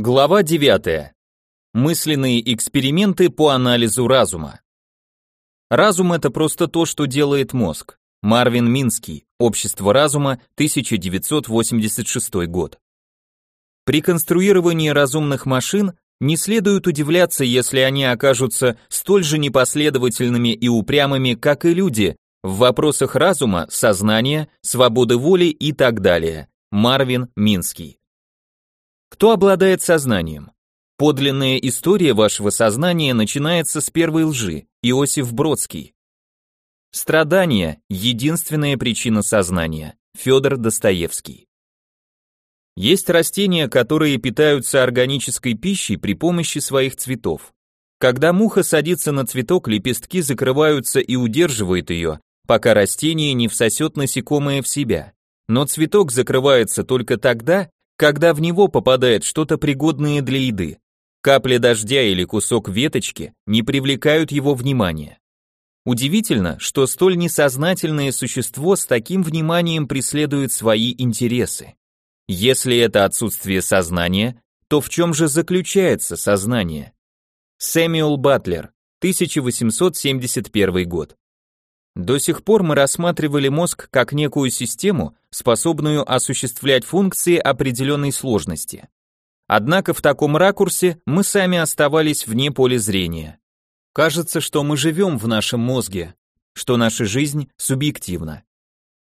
Глава 9. Мысленные эксперименты по анализу разума. Разум это просто то, что делает мозг. Марвин Минский. Общество разума, 1986 год. При конструировании разумных машин не следует удивляться, если они окажутся столь же непоследовательными и упрямыми, как и люди, в вопросах разума, сознания, свободы воли и так далее. Марвин Минский. Кто обладает сознанием? Подлинная история вашего сознания начинается с первой лжи. Иосиф Бродский. Страдание – единственная причина сознания. Федор Достоевский. Есть растения, которые питаются органической пищей при помощи своих цветов. Когда муха садится на цветок, лепестки закрываются и удерживают ее, пока растение не всосет насекомое в себя. Но цветок закрывается только тогда, когда в него попадает что-то пригодное для еды. Капля дождя или кусок веточки не привлекают его внимания. Удивительно, что столь несознательное существо с таким вниманием преследует свои интересы. Если это отсутствие сознания, то в чем же заключается сознание? Сэмюэл Батлер, 1871 год. До сих пор мы рассматривали мозг как некую систему, способную осуществлять функции определенной сложности. Однако в таком ракурсе мы сами оставались вне поля зрения. Кажется, что мы живем в нашем мозге, что наша жизнь субъективна.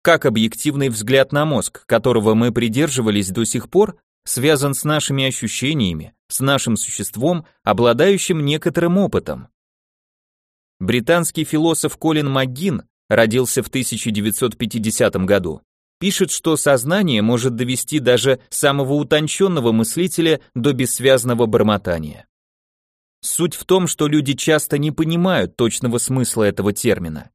Как объективный взгляд на мозг, которого мы придерживались до сих пор, связан с нашими ощущениями, с нашим существом, обладающим некоторым опытом. Британский философ Колин МакГин родился в 1950 году. Пишет, что сознание может довести даже самого утонченного мыслителя до бессвязного бормотания. Суть в том, что люди часто не понимают точного смысла этого термина.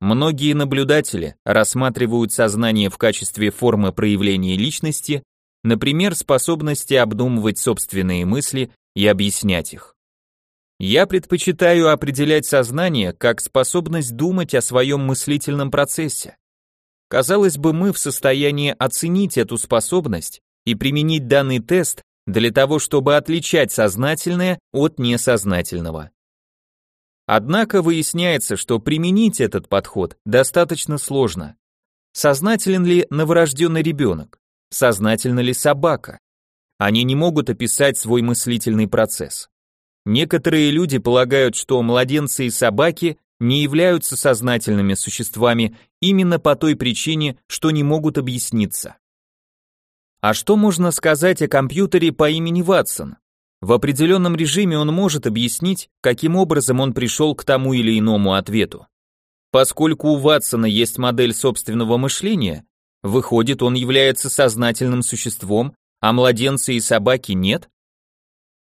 Многие наблюдатели рассматривают сознание в качестве формы проявления личности, например, способности обдумывать собственные мысли и объяснять их. Я предпочитаю определять сознание как способность думать о своем мыслительном процессе. Казалось бы, мы в состоянии оценить эту способность и применить данный тест для того, чтобы отличать сознательное от несознательного. Однако выясняется, что применить этот подход достаточно сложно. Сознателен ли новорожденный ребенок? Сознательна ли собака? Они не могут описать свой мыслительный процесс. Некоторые люди полагают, что младенцы и собаки не являются сознательными существами именно по той причине, что не могут объясниться. А что можно сказать о компьютере по имени Ватсон? В определенном режиме он может объяснить, каким образом он пришел к тому или иному ответу. Поскольку у Ватсона есть модель собственного мышления, выходит, он является сознательным существом, а младенцы и собаки нет?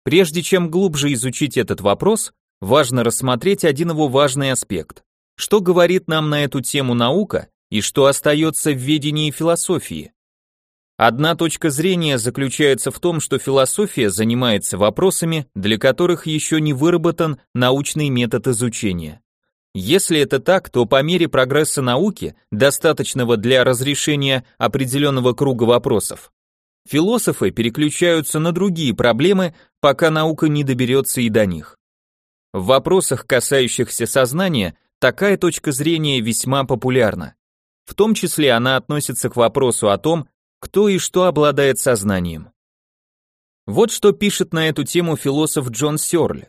Прежде чем глубже изучить этот вопрос, важно рассмотреть один его важный аспект. Что говорит нам на эту тему наука и что остается в ведении философии? Одна точка зрения заключается в том, что философия занимается вопросами, для которых еще не выработан научный метод изучения. Если это так, то по мере прогресса науки, достаточного для разрешения определенного круга вопросов, Философы переключаются на другие проблемы, пока наука не доберется и до них. В вопросах, касающихся сознания, такая точка зрения весьма популярна. В том числе она относится к вопросу о том, кто и что обладает сознанием. Вот что пишет на эту тему философ Джон Сёрль.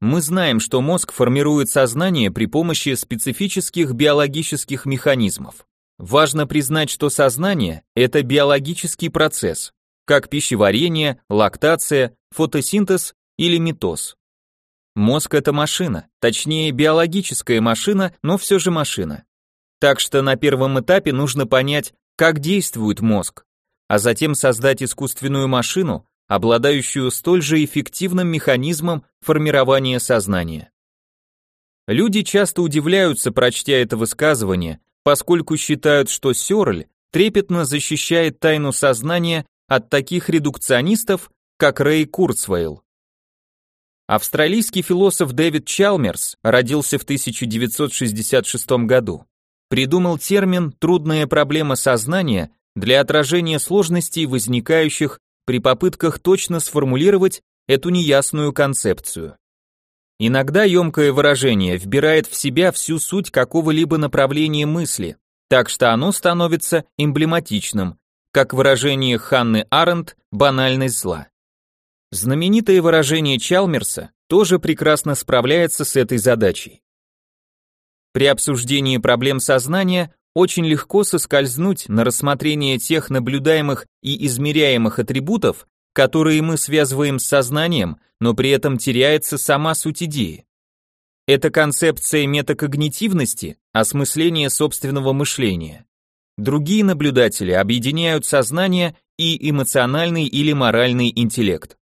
Мы знаем, что мозг формирует сознание при помощи специфических биологических механизмов. Важно признать, что сознание – это биологический процесс, как пищеварение, лактация, фотосинтез или митоз. Мозг это машина, точнее биологическая машина, но все же машина. Так что на первом этапе нужно понять, как действует мозг, а затем создать искусственную машину, обладающую столь же эффективным механизмом формирования сознания. Люди часто удивляются, прочтя это высказывание, поскольку считают, что Сёрль трепетно защищает тайну сознания от таких редукционистов, как Рэй Курцвейл. Австралийский философ Дэвид Чалмерс родился в 1966 году. Придумал термин «трудная проблема сознания» для отражения сложностей, возникающих при попытках точно сформулировать эту неясную концепцию. Иногда емкое выражение вбирает в себя всю суть какого-либо направления мысли, так что оно становится эмблематичным, как выражение Ханны Аренд «банальность зла». Знаменитое выражение Чалмерса тоже прекрасно справляется с этой задачей. При обсуждении проблем сознания очень легко соскользнуть на рассмотрение тех наблюдаемых и измеряемых атрибутов, которые мы связываем с сознанием, но при этом теряется сама суть идеи. Это концепция метакогнитивности, осмысление собственного мышления. Другие наблюдатели объединяют сознание и эмоциональный или моральный интеллект.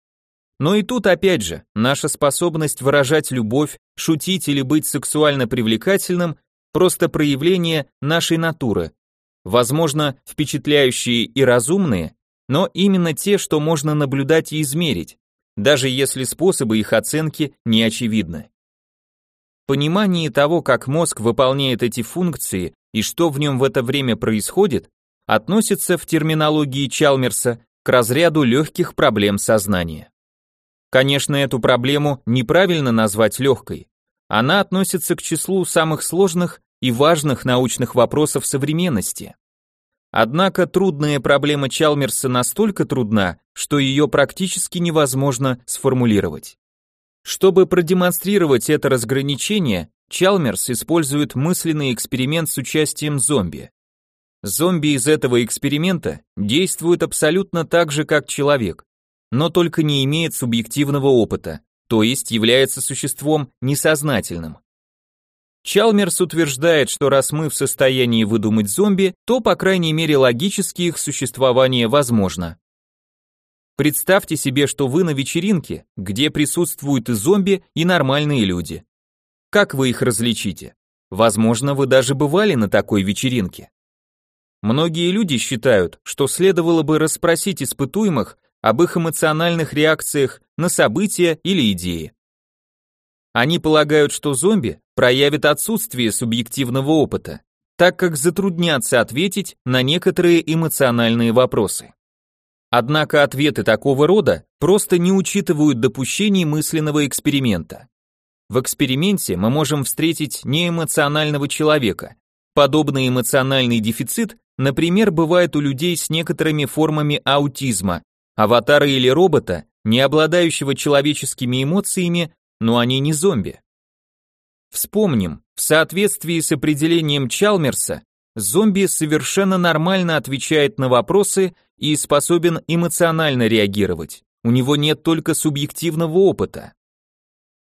Но и тут опять же, наша способность выражать любовь, шутить или быть сексуально привлекательным просто проявление нашей натуры. Возможно, впечатляющие и разумные, но именно те, что можно наблюдать и измерить, даже если способы их оценки не очевидны. Понимание того, как мозг выполняет эти функции и что в нем в это время происходит, относится в терминологии Чалмерса к разряду легких проблем сознания. Конечно, эту проблему неправильно назвать легкой. Она относится к числу самых сложных и важных научных вопросов современности. Однако трудная проблема Чалмерса настолько трудна, что ее практически невозможно сформулировать. Чтобы продемонстрировать это разграничение, Чалмерс использует мысленный эксперимент с участием зомби. Зомби из этого эксперимента действуют абсолютно так же, как человек, но только не имеет субъективного опыта, то есть является существом несознательным. Чалмерс утверждает, что раз мы в состоянии выдумать зомби, то, по крайней мере, логически их существование возможно. Представьте себе, что вы на вечеринке, где присутствуют и зомби, и нормальные люди. Как вы их различите? Возможно, вы даже бывали на такой вечеринке. Многие люди считают, что следовало бы расспросить испытуемых об их эмоциональных реакциях на события или идеи. Они полагают, что зомби проявят отсутствие субъективного опыта, так как затруднятся ответить на некоторые эмоциональные вопросы. Однако ответы такого рода просто не учитывают допущений мысленного эксперимента. В эксперименте мы можем встретить неэмоционального человека. Подобный эмоциональный дефицит, например, бывает у людей с некоторыми формами аутизма, аватара или робота, не обладающего человеческими эмоциями, но они не зомби. Вспомним, в соответствии с определением Чалмерса, зомби совершенно нормально отвечает на вопросы и способен эмоционально реагировать. У него нет только субъективного опыта.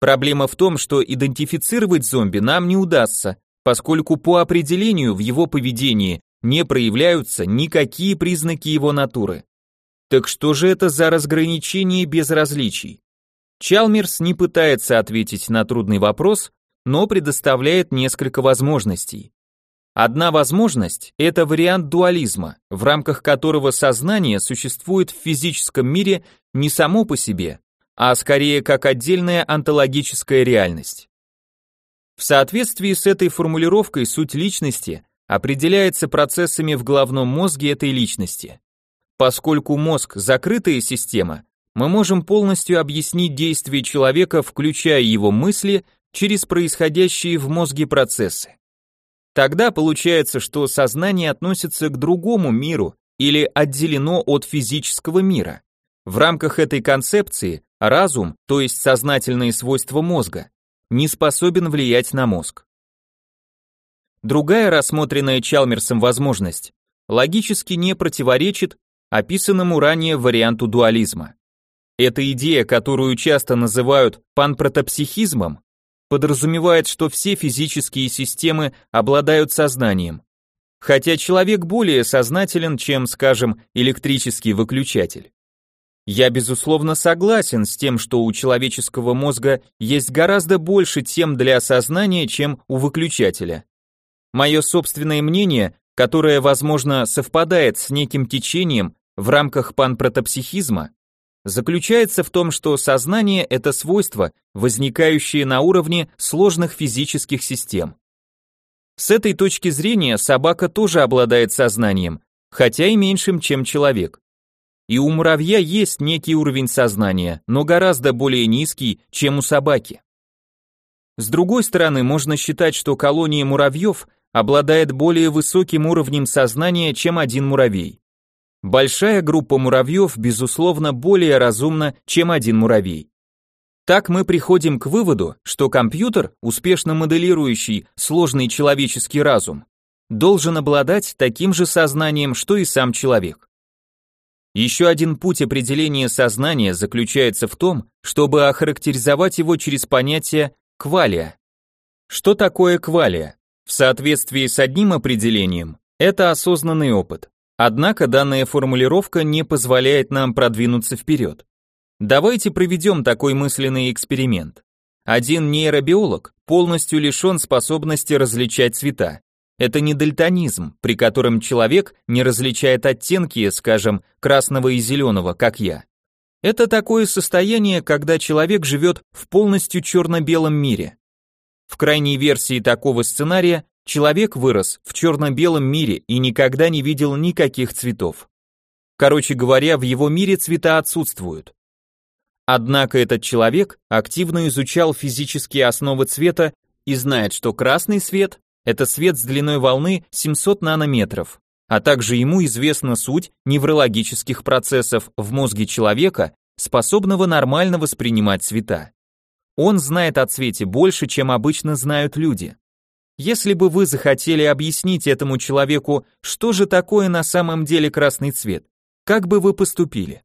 Проблема в том, что идентифицировать зомби нам не удастся, поскольку по определению в его поведении не проявляются никакие признаки его натуры. Так что же это за разграничение без различий? Чалмерс не пытается ответить на трудный вопрос, но предоставляет несколько возможностей. Одна возможность – это вариант дуализма, в рамках которого сознание существует в физическом мире не само по себе, а скорее как отдельная онтологическая реальность. В соответствии с этой формулировкой суть личности определяется процессами в головном мозге этой личности. Поскольку мозг – закрытая система, мы можем полностью объяснить действия человека, включая его мысли, через происходящие в мозге процессы. Тогда получается, что сознание относится к другому миру или отделено от физического мира. В рамках этой концепции разум, то есть сознательные свойства мозга, не способен влиять на мозг. Другая рассмотренная Чалмерсом возможность логически не противоречит описанному ранее варианту дуализма. Эта идея, которую часто называют панпротопсихизмом, подразумевает, что все физические системы обладают сознанием. Хотя человек более сознателен, чем, скажем, электрический выключатель. Я, безусловно, согласен с тем, что у человеческого мозга есть гораздо больше тем для осознания, чем у выключателя. Мое собственное мнение, которое, возможно, совпадает с неким течением в рамках панпротопсихизма, заключается в том, что сознание – это свойство, возникающее на уровне сложных физических систем. С этой точки зрения собака тоже обладает сознанием, хотя и меньшим, чем человек. И у муравья есть некий уровень сознания, но гораздо более низкий, чем у собаки. С другой стороны, можно считать, что колония муравьев обладает более высоким уровнем сознания, чем один муравей. Большая группа муравьев, безусловно, более разумна, чем один муравей. Так мы приходим к выводу, что компьютер, успешно моделирующий сложный человеческий разум, должен обладать таким же сознанием, что и сам человек. Еще один путь определения сознания заключается в том, чтобы охарактеризовать его через понятие квалия. Что такое квалия? В соответствии с одним определением, это осознанный опыт. Однако данная формулировка не позволяет нам продвинуться вперед. Давайте проведем такой мысленный эксперимент. Один нейробиолог полностью лишен способности различать цвета. Это не дальтонизм, при котором человек не различает оттенки, скажем, красного и зеленого, как я. Это такое состояние, когда человек живет в полностью черно-белом мире. В крайней версии такого сценария человек вырос в черно-белом мире и никогда не видел никаких цветов. Короче говоря, в его мире цвета отсутствуют. Однако этот человек активно изучал физические основы цвета и знает, что красный свет – это свет с длиной волны 700 нанометров, а также ему известна суть неврологических процессов в мозге человека, способного нормально воспринимать цвета. Он знает о цвете больше, чем обычно знают люди. Если бы вы захотели объяснить этому человеку, что же такое на самом деле красный цвет, как бы вы поступили?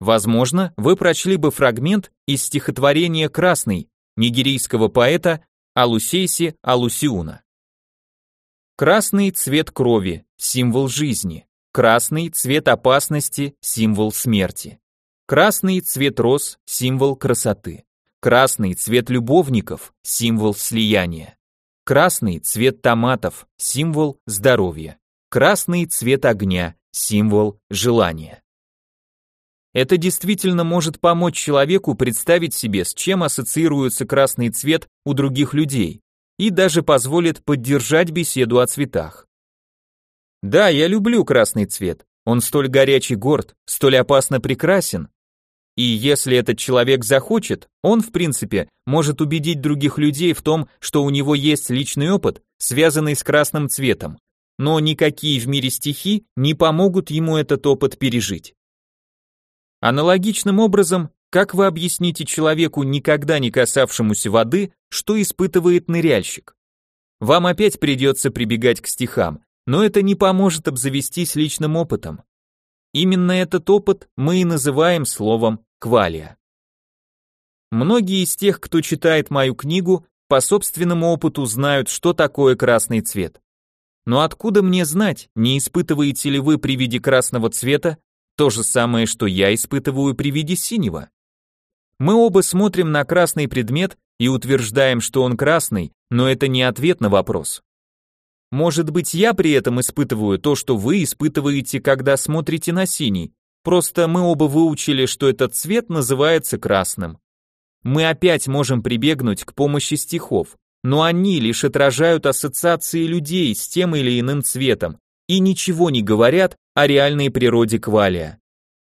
Возможно, вы прочли бы фрагмент из стихотворения «Красный» нигерийского поэта Алусейси Алусиуна. Красный цвет крови, символ жизни. Красный цвет опасности, символ смерти. Красный цвет роз, символ красоты. Красный цвет любовников, символ слияния. Красный цвет томатов, символ здоровья. Красный цвет огня, символ желания. Это действительно может помочь человеку представить себе, с чем ассоциируется красный цвет у других людей, и даже позволит поддержать беседу о цветах. Да, я люблю красный цвет. Он столь горячий горд, столь опасно прекрасен. И если этот человек захочет, он, в принципе, может убедить других людей в том, что у него есть личный опыт, связанный с красным цветом. Но никакие в мире стихи не помогут ему этот опыт пережить. Аналогичным образом, как вы объясните человеку, никогда не касавшемуся воды, что испытывает ныряльщик? Вам опять придется прибегать к стихам, но это не поможет обзавестись личным опытом. Именно этот опыт мы и называем словом квалия. Многие из тех, кто читает мою книгу, по собственному опыту знают, что такое красный цвет. Но откуда мне знать, не испытываете ли вы при виде красного цвета то же самое, что я испытываю при виде синего. Мы оба смотрим на красный предмет и утверждаем, что он красный, но это не ответ на вопрос. Может быть, я при этом испытываю то, что вы испытываете, когда смотрите на синий. Просто мы оба выучили, что этот цвет называется красным. Мы опять можем прибегнуть к помощи стихов, но они лишь отражают ассоциации людей с тем или иным цветом и ничего не говорят о реальной природе квалия.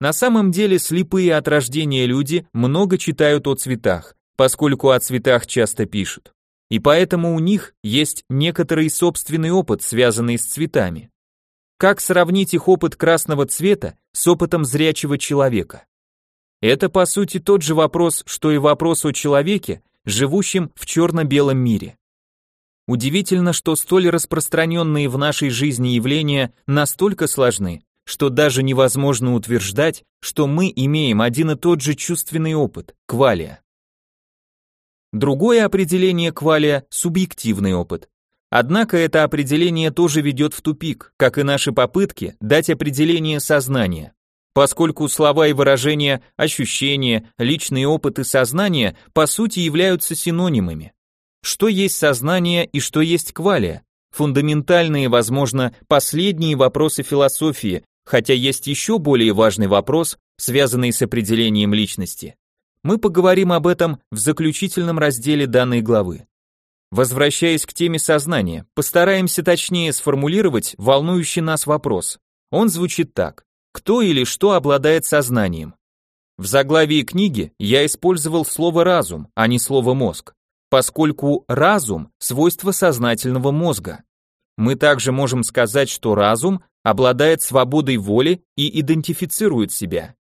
На самом деле слепые от рождения люди много читают о цветах, поскольку о цветах часто пишут. И поэтому у них есть некоторый собственный опыт, связанный с цветами. Как сравнить их опыт красного цвета с опытом зрячего человека? Это по сути тот же вопрос, что и вопрос о человеке, живущем в черно-белом мире. Удивительно, что столь распространенные в нашей жизни явления настолько сложны, что даже невозможно утверждать, что мы имеем один и тот же чувственный опыт – квалия. Другое определение квалия – субъективный опыт. Однако это определение тоже ведет в тупик, как и наши попытки дать определение сознания, поскольку слова и выражения ощущения, опыт и сознание по сути являются синонимами. Что есть сознание и что есть квалия? Фундаментальные, возможно, последние вопросы философии, хотя есть еще более важный вопрос, связанный с определением личности. Мы поговорим об этом в заключительном разделе данной главы. Возвращаясь к теме сознания, постараемся точнее сформулировать волнующий нас вопрос. Он звучит так. кто или что обладает сознанием. В заглавии книги я использовал слово разум, а не слово мозг, поскольку разум – свойство сознательного мозга. Мы также можем сказать, что разум обладает свободой воли и идентифицирует себя.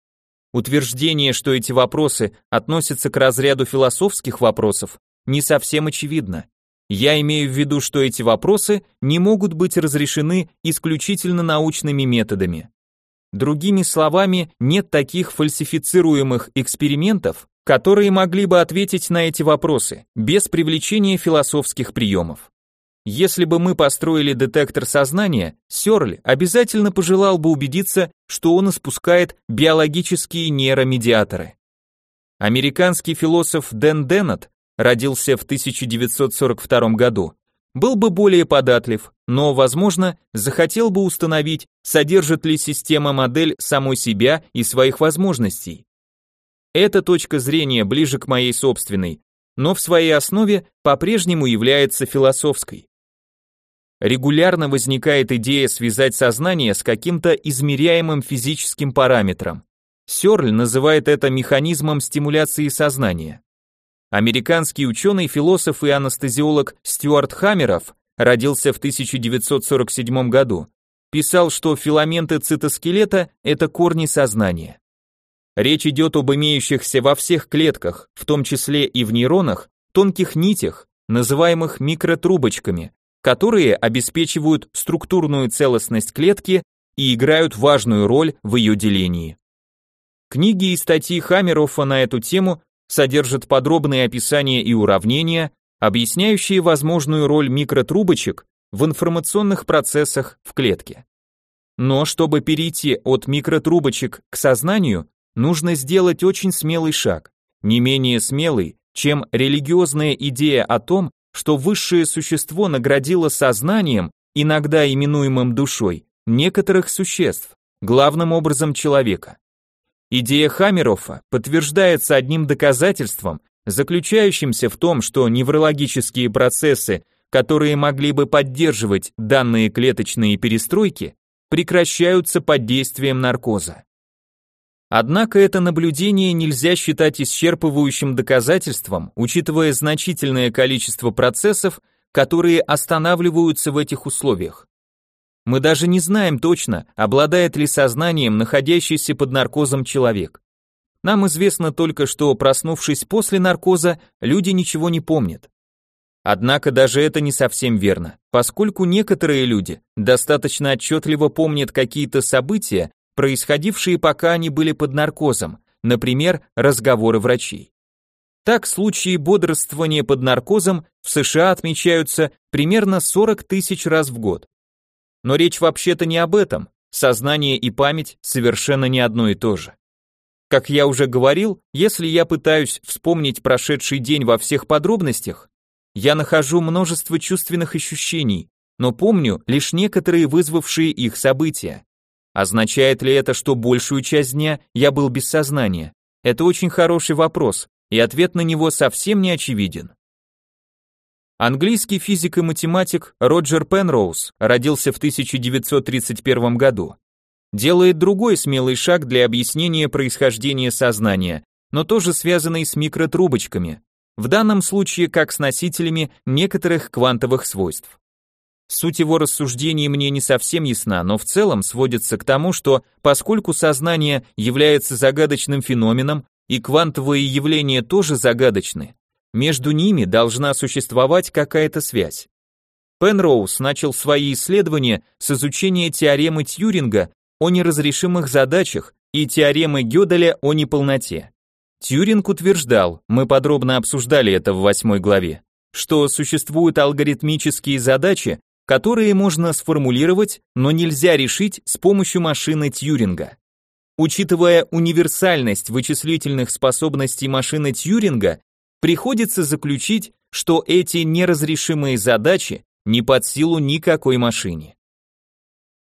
Утверждение, что эти вопросы относятся к разряду философских вопросов, не совсем очевидно. Я имею в виду, что эти вопросы не могут быть разрешены исключительно научными методами. Другими словами, нет таких фальсифицируемых экспериментов, которые могли бы ответить на эти вопросы без привлечения философских приемов. Если бы мы построили детектор сознания, Сёрль обязательно пожелал бы убедиться, что он испускает биологические нейромедиаторы. Американский философ Дэн Деннет родился в 1942 году, был бы более податлив, но, возможно, захотел бы установить, содержит ли система модель самой себя и своих возможностей. Эта точка зрения ближе к моей собственной, но в своей основе по-прежнему является философской. Регулярно возникает идея связать сознание с каким-то измеряемым физическим параметром. Сёрль называет это механизмом стимуляции сознания. Американский ученый, философ и анестезиолог Стюарт Хаммеров родился в 1947 году. Писал, что филаменты цитоскелета – это корни сознания. Речь идет об имеющихся во всех клетках, в том числе и в нейронах, тонких нитях, называемых микротрубочками, которые обеспечивают структурную целостность клетки и играют важную роль в ее делении. Книги и статьи Хаммерофа на эту тему содержат подробные описания и уравнения, объясняющие возможную роль микротрубочек в информационных процессах в клетке. Но чтобы перейти от микротрубочек к сознанию, нужно сделать очень смелый шаг, не менее смелый, чем религиозная идея о том, что высшее существо наградило сознанием, иногда именуемым душой, некоторых существ, главным образом человека. Идея Хаммерофа подтверждается одним доказательством, заключающимся в том, что неврологические процессы, которые могли бы поддерживать данные клеточные перестройки, прекращаются под действием наркоза. Однако это наблюдение нельзя считать исчерпывающим доказательством, учитывая значительное количество процессов, которые останавливаются в этих условиях. Мы даже не знаем точно, обладает ли сознанием находящийся под наркозом человек. Нам известно только, что проснувшись после наркоза, люди ничего не помнят. Однако даже это не совсем верно, поскольку некоторые люди достаточно отчетливо помнят какие-то события, происходившие пока они были под наркозом, например, разговоры врачей. Так, случаи бодрствования под наркозом в США отмечаются примерно 40 тысяч раз в год. Но речь вообще-то не об этом, сознание и память совершенно не одно и то же. Как я уже говорил, если я пытаюсь вспомнить прошедший день во всех подробностях, я нахожу множество чувственных ощущений, но помню лишь некоторые вызвавшие их события. Означает ли это, что большую часть дня я был без сознания? Это очень хороший вопрос, и ответ на него совсем не очевиден. Английский физик и математик Роджер Пенроуз родился в 1931 году. Делает другой смелый шаг для объяснения происхождения сознания, но тоже связанный с микротрубочками, в данном случае как с носителями некоторых квантовых свойств. Суть его рассуждений мне не совсем ясна, но в целом сводится к тому, что поскольку сознание является загадочным феноменом, и квантовые явления тоже загадочны, между ними должна существовать какая-то связь. Пенроуз начал свои исследования с изучения теоремы Тьюринга о неразрешимых задачах и теоремы Гёделя о неполноте. Тьюринг утверждал, мы подробно обсуждали это в восьмой главе, что существуют алгоритмические задачи, которые можно сформулировать, но нельзя решить с помощью машины Тьюринга. Учитывая универсальность вычислительных способностей машины Тьюринга, приходится заключить, что эти неразрешимые задачи не под силу никакой машине.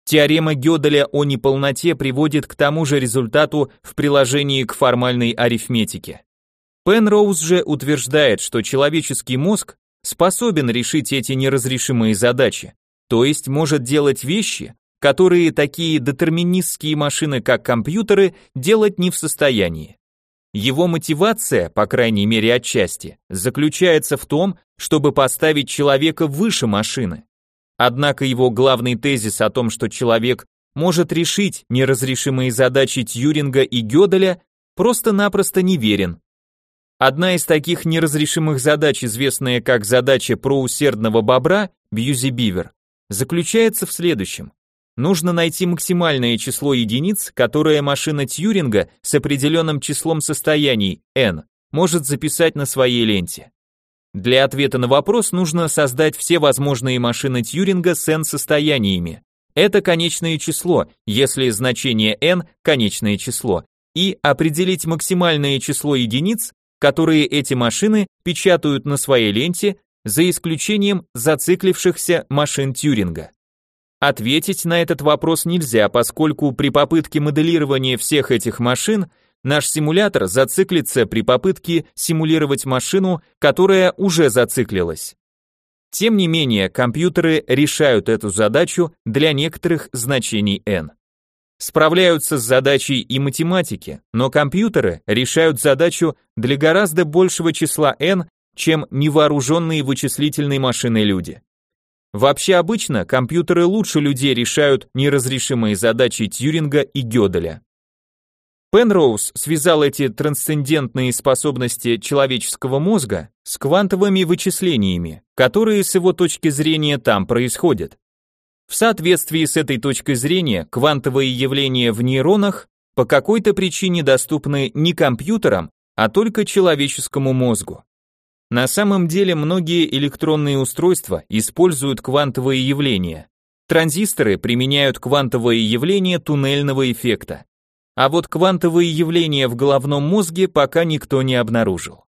Теорема Гёделя о неполноте приводит к тому же результату в приложении к формальной арифметике. Пенроуз же утверждает, что человеческий мозг способен решить эти неразрешимые задачи, то есть может делать вещи, которые такие детерминистские машины, как компьютеры, делать не в состоянии. Его мотивация, по крайней мере отчасти, заключается в том, чтобы поставить человека выше машины. Однако его главный тезис о том, что человек может решить неразрешимые задачи Тьюринга и Гёделя, просто-напросто неверен. Одна из таких неразрешимых задач, известная как задача про усердного бобра, Бьюзи Бивер, заключается в следующем. Нужно найти максимальное число единиц, которое машина Тьюринга с определенным числом состояний n может записать на своей ленте. Для ответа на вопрос нужно создать все возможные машины Тьюринга с n состояниями. Это конечное число, если значение n – конечное число, и определить максимальное число единиц, которые эти машины печатают на своей ленте, за исключением зациклившихся машин Тьюринга. Ответить на этот вопрос нельзя, поскольку при попытке моделирования всех этих машин наш симулятор зациклится при попытке симулировать машину, которая уже зациклилась. Тем не менее, компьютеры решают эту задачу для некоторых значений n. Справляются с задачей и математики, но компьютеры решают задачу для гораздо большего числа n, чем невооруженные вычислительные машины люди. Вообще обычно компьютеры лучше людей решают неразрешимые задачи Тьюринга и Гёделя. Пенроуз связал эти трансцендентные способности человеческого мозга с квантовыми вычислениями, которые с его точки зрения там происходят. В соответствии с этой точкой зрения, квантовые явления в нейронах по какой-то причине доступны не компьютерам, а только человеческому мозгу. На самом деле многие электронные устройства используют квантовые явления. Транзисторы применяют квантовые явления туннельного эффекта. А вот квантовые явления в головном мозге пока никто не обнаружил.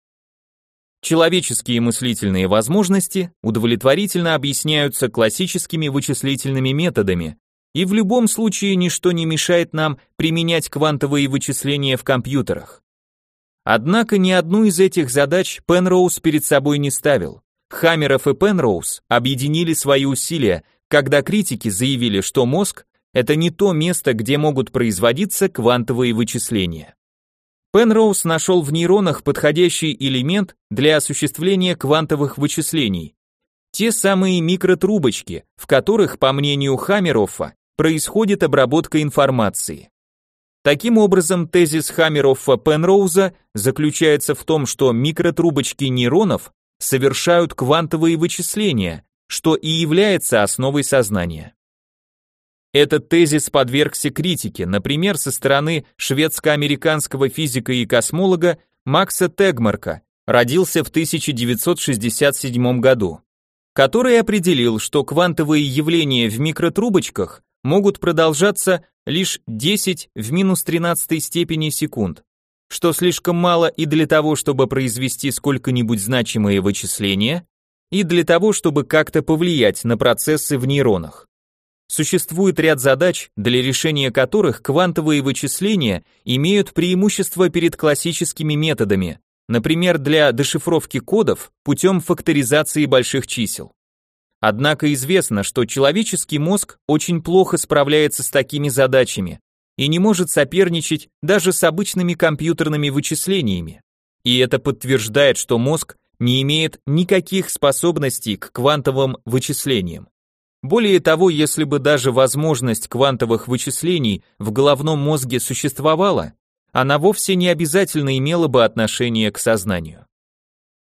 Человеческие мыслительные возможности удовлетворительно объясняются классическими вычислительными методами, и в любом случае ничто не мешает нам применять квантовые вычисления в компьютерах. Однако ни одну из этих задач Пенроуз перед собой не ставил. Хаммеров и Пенроуз объединили свои усилия, когда критики заявили, что мозг – это не то место, где могут производиться квантовые вычисления. Пенроуз нашел в нейронах подходящий элемент для осуществления квантовых вычислений. Те самые микротрубочки, в которых, по мнению Хаммероффа, происходит обработка информации. Таким образом, тезис Хаммероффа-Пенроуза заключается в том, что микротрубочки нейронов совершают квантовые вычисления, что и является основой сознания. Этот тезис подвергся критике, например, со стороны шведско-американского физика и космолога Макса Тегмарка, родился в 1967 году, который определил, что квантовые явления в микротрубочках могут продолжаться лишь 10 в минус 13 степени секунд, что слишком мало и для того, чтобы произвести сколько-нибудь значимые вычисления, и для того, чтобы как-то повлиять на процессы в нейронах. Существует ряд задач, для решения которых квантовые вычисления имеют преимущество перед классическими методами, например, для дешифровки кодов путем факторизации больших чисел. Однако известно, что человеческий мозг очень плохо справляется с такими задачами и не может соперничать даже с обычными компьютерными вычислениями. И это подтверждает, что мозг не имеет никаких способностей к квантовым вычислениям. Более того, если бы даже возможность квантовых вычислений в головном мозге существовала, она вовсе не обязательно имела бы отношение к сознанию.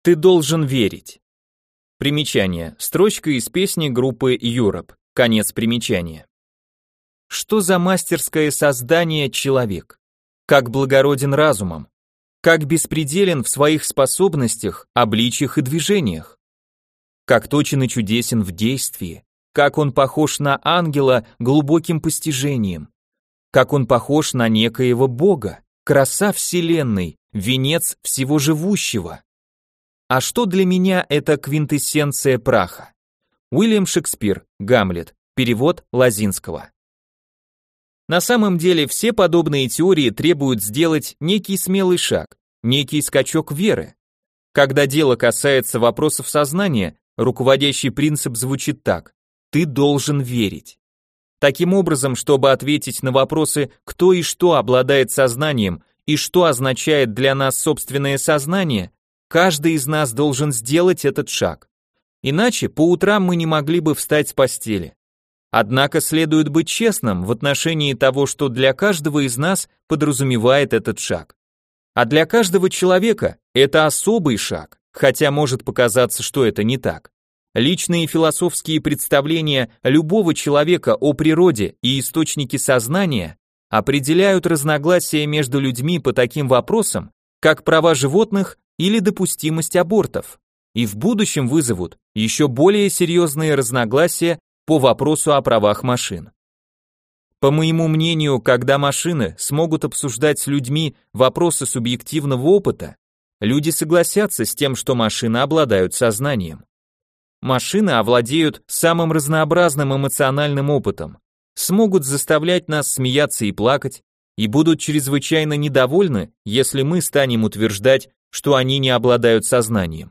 Ты должен верить. Примечание. Строчка из песни группы Europe. Конец примечания. Что за мастерское создание человек? Как благороден разумом? Как беспределен в своих способностях, обличиях и движениях? Как точен и чудесен в действии? Как он похож на ангела глубоким постижением? Как он похож на некоего бога? Краса вселенной, венец всего живущего. А что для меня это квинтэссенция праха? Уильям Шекспир, Гамлет, перевод Лазинского. На самом деле все подобные теории требуют сделать некий смелый шаг, некий скачок веры. Когда дело касается вопросов сознания, руководящий принцип звучит так: ты должен верить. Таким образом, чтобы ответить на вопросы, кто и что обладает сознанием и что означает для нас собственное сознание, каждый из нас должен сделать этот шаг. Иначе по утрам мы не могли бы встать с постели. Однако следует быть честным в отношении того, что для каждого из нас подразумевает этот шаг. А для каждого человека это особый шаг, хотя может показаться, что это не так. Личные философские представления любого человека о природе и источнике сознания определяют разногласия между людьми по таким вопросам, как права животных или допустимость абортов, и в будущем вызовут еще более серьезные разногласия по вопросу о правах машин. По моему мнению, когда машины смогут обсуждать с людьми вопросы субъективного опыта, люди согласятся с тем, что машины обладают сознанием. Машины овладеют самым разнообразным эмоциональным опытом, смогут заставлять нас смеяться и плакать, и будут чрезвычайно недовольны, если мы станем утверждать, что они не обладают сознанием.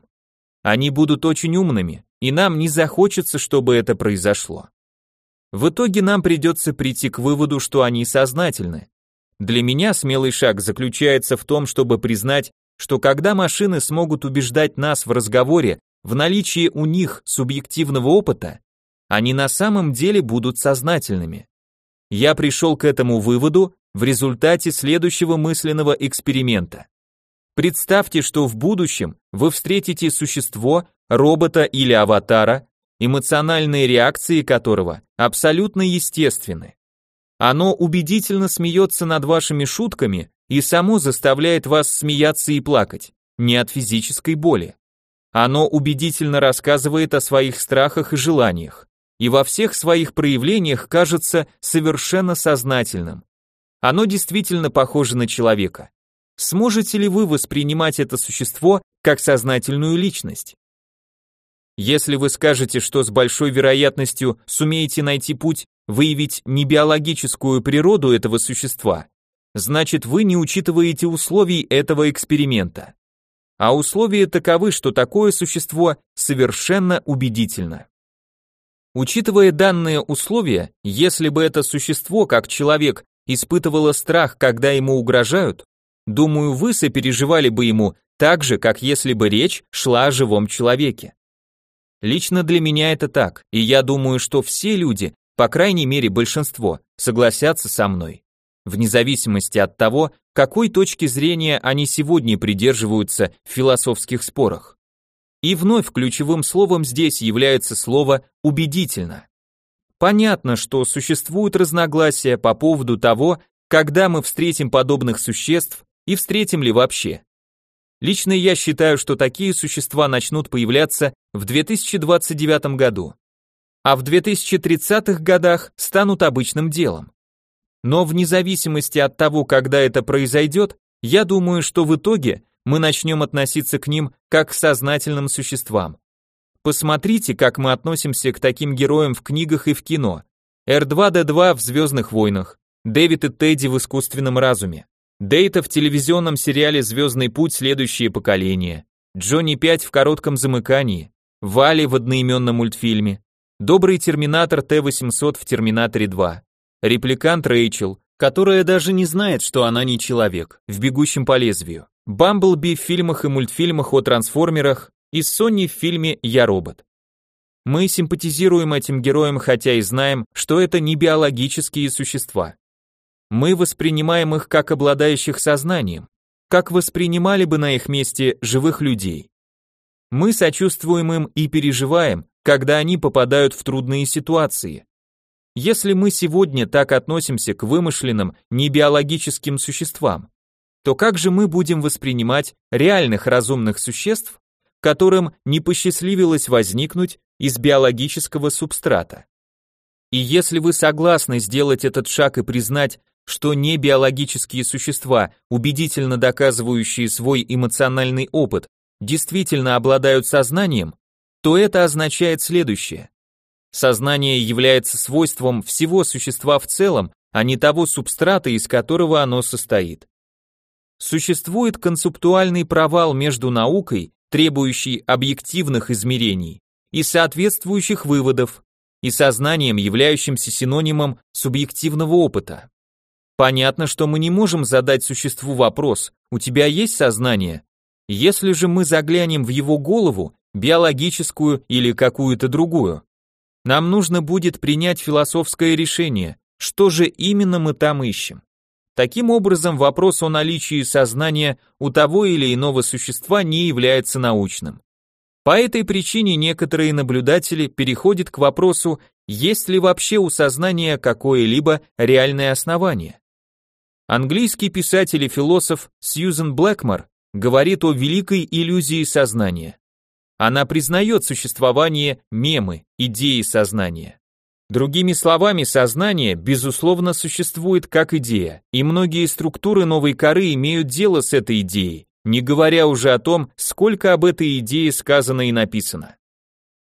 Они будут очень умными, и нам не захочется, чтобы это произошло. В итоге нам придется прийти к выводу, что они сознательны. Для меня смелый шаг заключается в том, чтобы признать, что когда машины смогут убеждать нас в разговоре в наличии у них субъективного опыта, они на самом деле будут сознательными. Я пришел к этому выводу в результате следующего мысленного эксперимента. Представьте, что в будущем вы встретите существо, робота или аватара, эмоциональные реакции которого абсолютно естественны. Оно убедительно смеется над вашими шутками и само заставляет вас смеяться и плакать, не от физической боли. Оно убедительно рассказывает о своих страхах и желаниях, и во всех своих проявлениях кажется совершенно сознательным. Оно действительно похоже на человека. Сможете ли вы воспринимать это существо как сознательную личность? Если вы скажете, что с большой вероятностью сумеете найти путь выявить небиологическую природу этого существа, значит вы не учитываете условий этого эксперимента а условия таковы, что такое существо совершенно убедительно. Учитывая данные условия, если бы это существо, как человек, испытывало страх, когда ему угрожают, думаю, вы сопереживали бы ему так же, как если бы речь шла о живом человеке. Лично для меня это так, и я думаю, что все люди, по крайней мере большинство, согласятся со мной вне зависимости от того, какой точки зрения они сегодня придерживаются в философских спорах. И вновь ключевым словом здесь является слово «убедительно». Понятно, что существуют разногласия по поводу того, когда мы встретим подобных существ и встретим ли вообще. Лично я считаю, что такие существа начнут появляться в 2029 году, а в 2030-х годах станут обычным делом. Но вне зависимости от того, когда это произойдет, я думаю, что в итоге мы начнем относиться к ним как к сознательным существам. Посмотрите, как мы относимся к таким героям в книгах и в кино. R2-D2 в Звездных войнах, Дэвид и Тедди в искусственном разуме, Дейта в телевизионном сериале «Звездный путь. Следующее поколение», Джонни 5 в коротком замыкании, Вали в одноименном мультфильме, Добрый Терминатор Т-800 в Терминаторе 2. Репликант Рэйчел, которая даже не знает, что она не человек, в «Бегущем по лезвию». Бамблби в фильмах и мультфильмах о трансформерах и Сонни в фильме «Я робот». Мы симпатизируем этим героям, хотя и знаем, что это не биологические существа. Мы воспринимаем их как обладающих сознанием, как воспринимали бы на их месте живых людей. Мы сочувствуем им и переживаем, когда они попадают в трудные ситуации. Если мы сегодня так относимся к вымышленным небиологическим существам, то как же мы будем воспринимать реальных разумных существ, которым не посчастливилось возникнуть из биологического субстрата? И если вы согласны сделать этот шаг и признать, что небиологические существа, убедительно доказывающие свой эмоциональный опыт, действительно обладают сознанием, то это означает следующее. Сознание является свойством всего существа в целом, а не того субстрата, из которого оно состоит. Существует концептуальный провал между наукой, требующей объективных измерений, и соответствующих выводов, и сознанием, являющимся синонимом субъективного опыта. Понятно, что мы не можем задать существу вопрос «У тебя есть сознание?». Если же мы заглянем в его голову, биологическую или какую-то другую, нам нужно будет принять философское решение, что же именно мы там ищем. Таким образом, вопрос о наличии сознания у того или иного существа не является научным. По этой причине некоторые наблюдатели переходят к вопросу, есть ли вообще у сознания какое-либо реальное основание. Английский писатель и философ Сьюзен Блэкмор говорит о великой иллюзии сознания. Она признает существование мемы, идеи сознания. Другими словами, сознание, безусловно, существует как идея, и многие структуры новой коры имеют дело с этой идеей, не говоря уже о том, сколько об этой идее сказано и написано.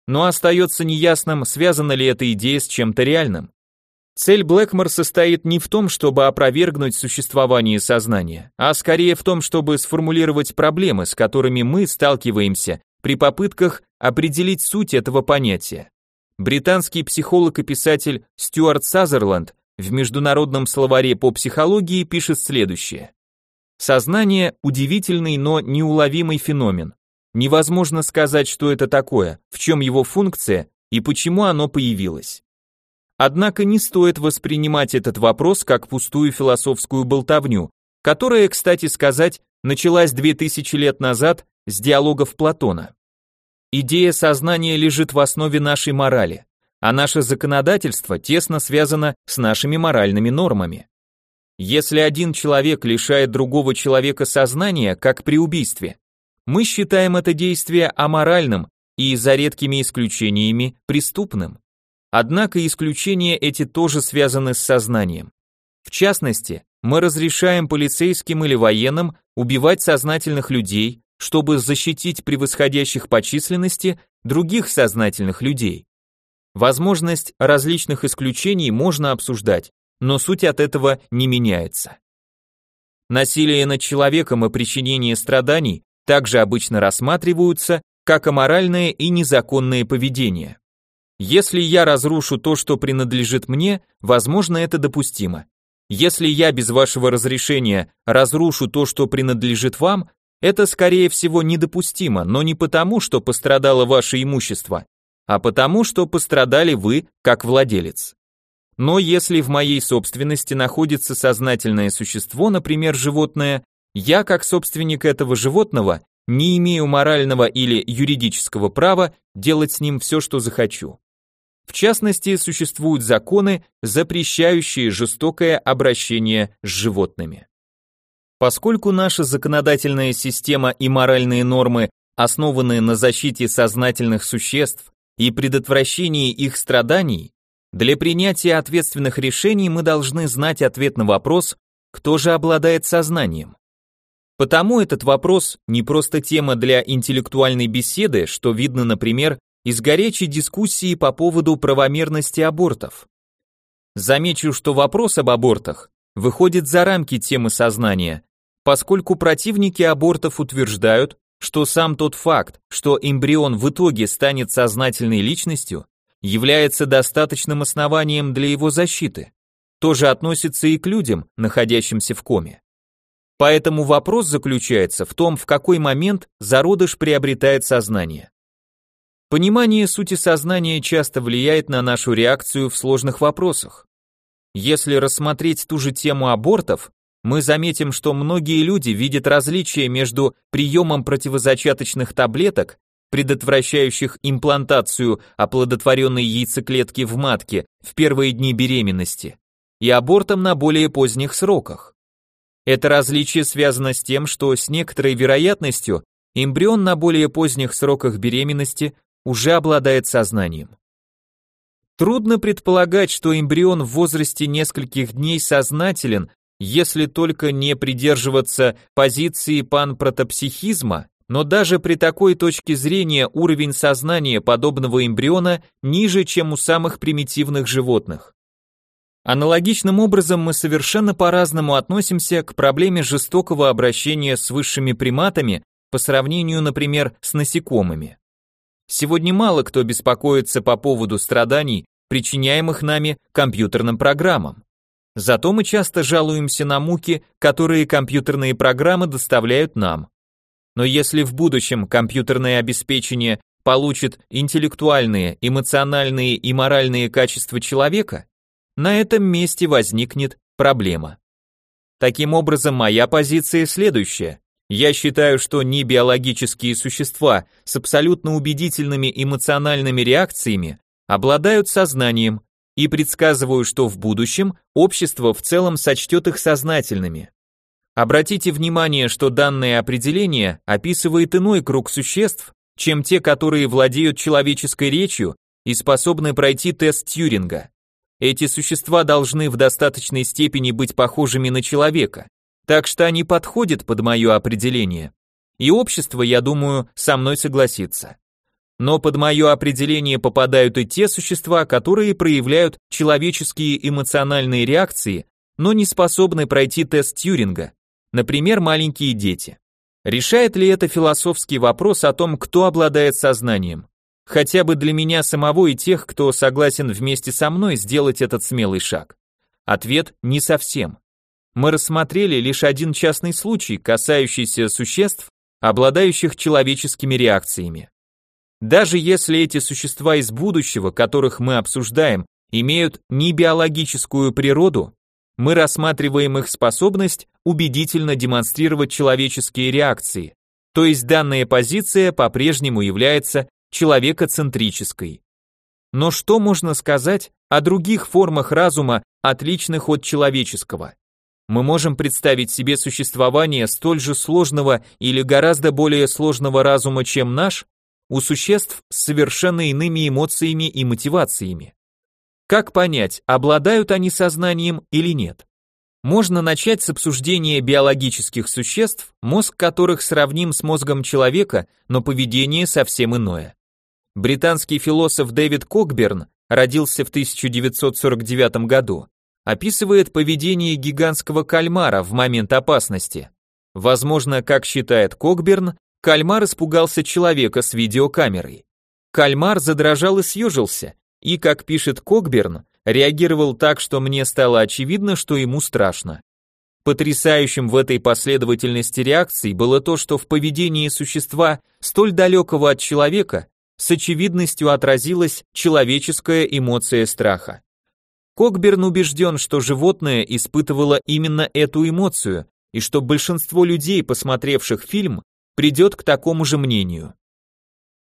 Но остается неясным, связана ли эта идея с чем-то реальным. Цель Блэкмор состоит не в том, чтобы опровергнуть существование сознания, а скорее в том, чтобы сформулировать проблемы, с которыми мы сталкиваемся при попытках определить суть этого понятия. Британский психолог и писатель Стюарт Сазерленд в Международном словаре по психологии пишет следующее. Сознание – удивительный, но неуловимый феномен. Невозможно сказать, что это такое, в чем его функция и почему оно появилось. Однако не стоит воспринимать этот вопрос как пустую философскую болтовню, которая, кстати сказать, началась 2000 лет назад с диалогов Платона. Идея сознания лежит в основе нашей морали, а наше законодательство тесно связано с нашими моральными нормами. Если один человек лишает другого человека сознания, как при убийстве, мы считаем это действие аморальным и, за редкими исключениями, преступным. Однако исключения эти тоже связаны с сознанием. В частности, мы разрешаем полицейским или военным убивать сознательных людей, чтобы защитить превосходящих по численности других сознательных людей. Возможность различных исключений можно обсуждать, но суть от этого не меняется. Насилие над человеком и причинение страданий также обычно рассматриваются как аморальное и незаконное поведение. Если я разрушу то, что принадлежит мне, возможно, это допустимо. Если я без вашего разрешения разрушу то, что принадлежит вам, это, скорее всего, недопустимо, но не потому, что пострадало ваше имущество, а потому, что пострадали вы, как владелец. Но если в моей собственности находится сознательное существо, например, животное, я, как собственник этого животного, не имею морального или юридического права делать с ним все, что захочу. В частности, существуют законы, запрещающие жестокое обращение с животными. Поскольку наша законодательная система и моральные нормы основаны на защите сознательных существ и предотвращении их страданий, для принятия ответственных решений мы должны знать ответ на вопрос, кто же обладает сознанием. Потому этот вопрос не просто тема для интеллектуальной беседы, что видно, например, из горячей дискуссии по поводу правомерности абортов. Замечу, что вопрос об абортах выходит за рамки темы сознания, поскольку противники абортов утверждают, что сам тот факт, что эмбрион в итоге станет сознательной личностью, является достаточным основанием для его защиты. То же относится и к людям, находящимся в коме. Поэтому вопрос заключается в том, в какой момент зародыш приобретает сознание. Понимание сути сознания часто влияет на нашу реакцию в сложных вопросах. Если рассмотреть ту же тему абортов, мы заметим, что многие люди видят различие между приемом противозачаточных таблеток, предотвращающих имплантацию оплодотворенной яйцеклетки в матке в первые дни беременности, и абортом на более поздних сроках. Это различие связано с тем, что с некоторой вероятностью эмбрион на более поздних сроках беременности уже обладает сознанием. Трудно предполагать, что эмбрион в возрасте нескольких дней сознателен если только не придерживаться позиции панпротопсихизма, но даже при такой точке зрения уровень сознания подобного эмбриона ниже, чем у самых примитивных животных. Аналогичным образом мы совершенно по-разному относимся к проблеме жестокого обращения с высшими приматами по сравнению, например, с насекомыми. Сегодня мало кто беспокоится по поводу страданий, причиняемых нами компьютерным программам. Зато мы часто жалуемся на муки, которые компьютерные программы доставляют нам. Но если в будущем компьютерное обеспечение получит интеллектуальные, эмоциональные и моральные качества человека, на этом месте возникнет проблема. Таким образом, моя позиция следующая. Я считаю, что не биологические существа с абсолютно убедительными эмоциональными реакциями обладают сознанием и предсказываю, что в будущем общество в целом сочтет их сознательными. Обратите внимание, что данное определение описывает иной круг существ, чем те, которые владеют человеческой речью и способны пройти тест Тьюринга. Эти существа должны в достаточной степени быть похожими на человека, так что они подходят под мое определение. И общество, я думаю, со мной согласится. Но под мое определение попадают и те существа, которые проявляют человеческие эмоциональные реакции, но не способны пройти тест Тьюринга, например, маленькие дети. Решает ли это философский вопрос о том, кто обладает сознанием? Хотя бы для меня самого и тех, кто согласен вместе со мной сделать этот смелый шаг. Ответ – не совсем мы рассмотрели лишь один частный случай, касающийся существ, обладающих человеческими реакциями. Даже если эти существа из будущего, которых мы обсуждаем, имеют не биологическую природу, мы рассматриваем их способность убедительно демонстрировать человеческие реакции, то есть данная позиция по-прежнему является человекоцентрической. Но что можно сказать о других формах разума, отличных от человеческого? Мы можем представить себе существование столь же сложного или гораздо более сложного разума, чем наш, у существ с совершенно иными эмоциями и мотивациями. Как понять, обладают они сознанием или нет? Можно начать с обсуждения биологических существ, мозг которых сравним с мозгом человека, но поведение совсем иное. Британский философ Дэвид Кокберн родился в 1949 году описывает поведение гигантского кальмара в момент опасности. Возможно, как считает Кокберн, кальмар испугался человека с видеокамерой. Кальмар задрожал и съежился, и, как пишет Кокберн, реагировал так, что мне стало очевидно, что ему страшно. Потрясающим в этой последовательности реакций было то, что в поведении существа, столь далекого от человека, с очевидностью отразилась человеческая эмоция страха. Кокберн убежден, что животное испытывало именно эту эмоцию, и что большинство людей, посмотревших фильм, придет к такому же мнению.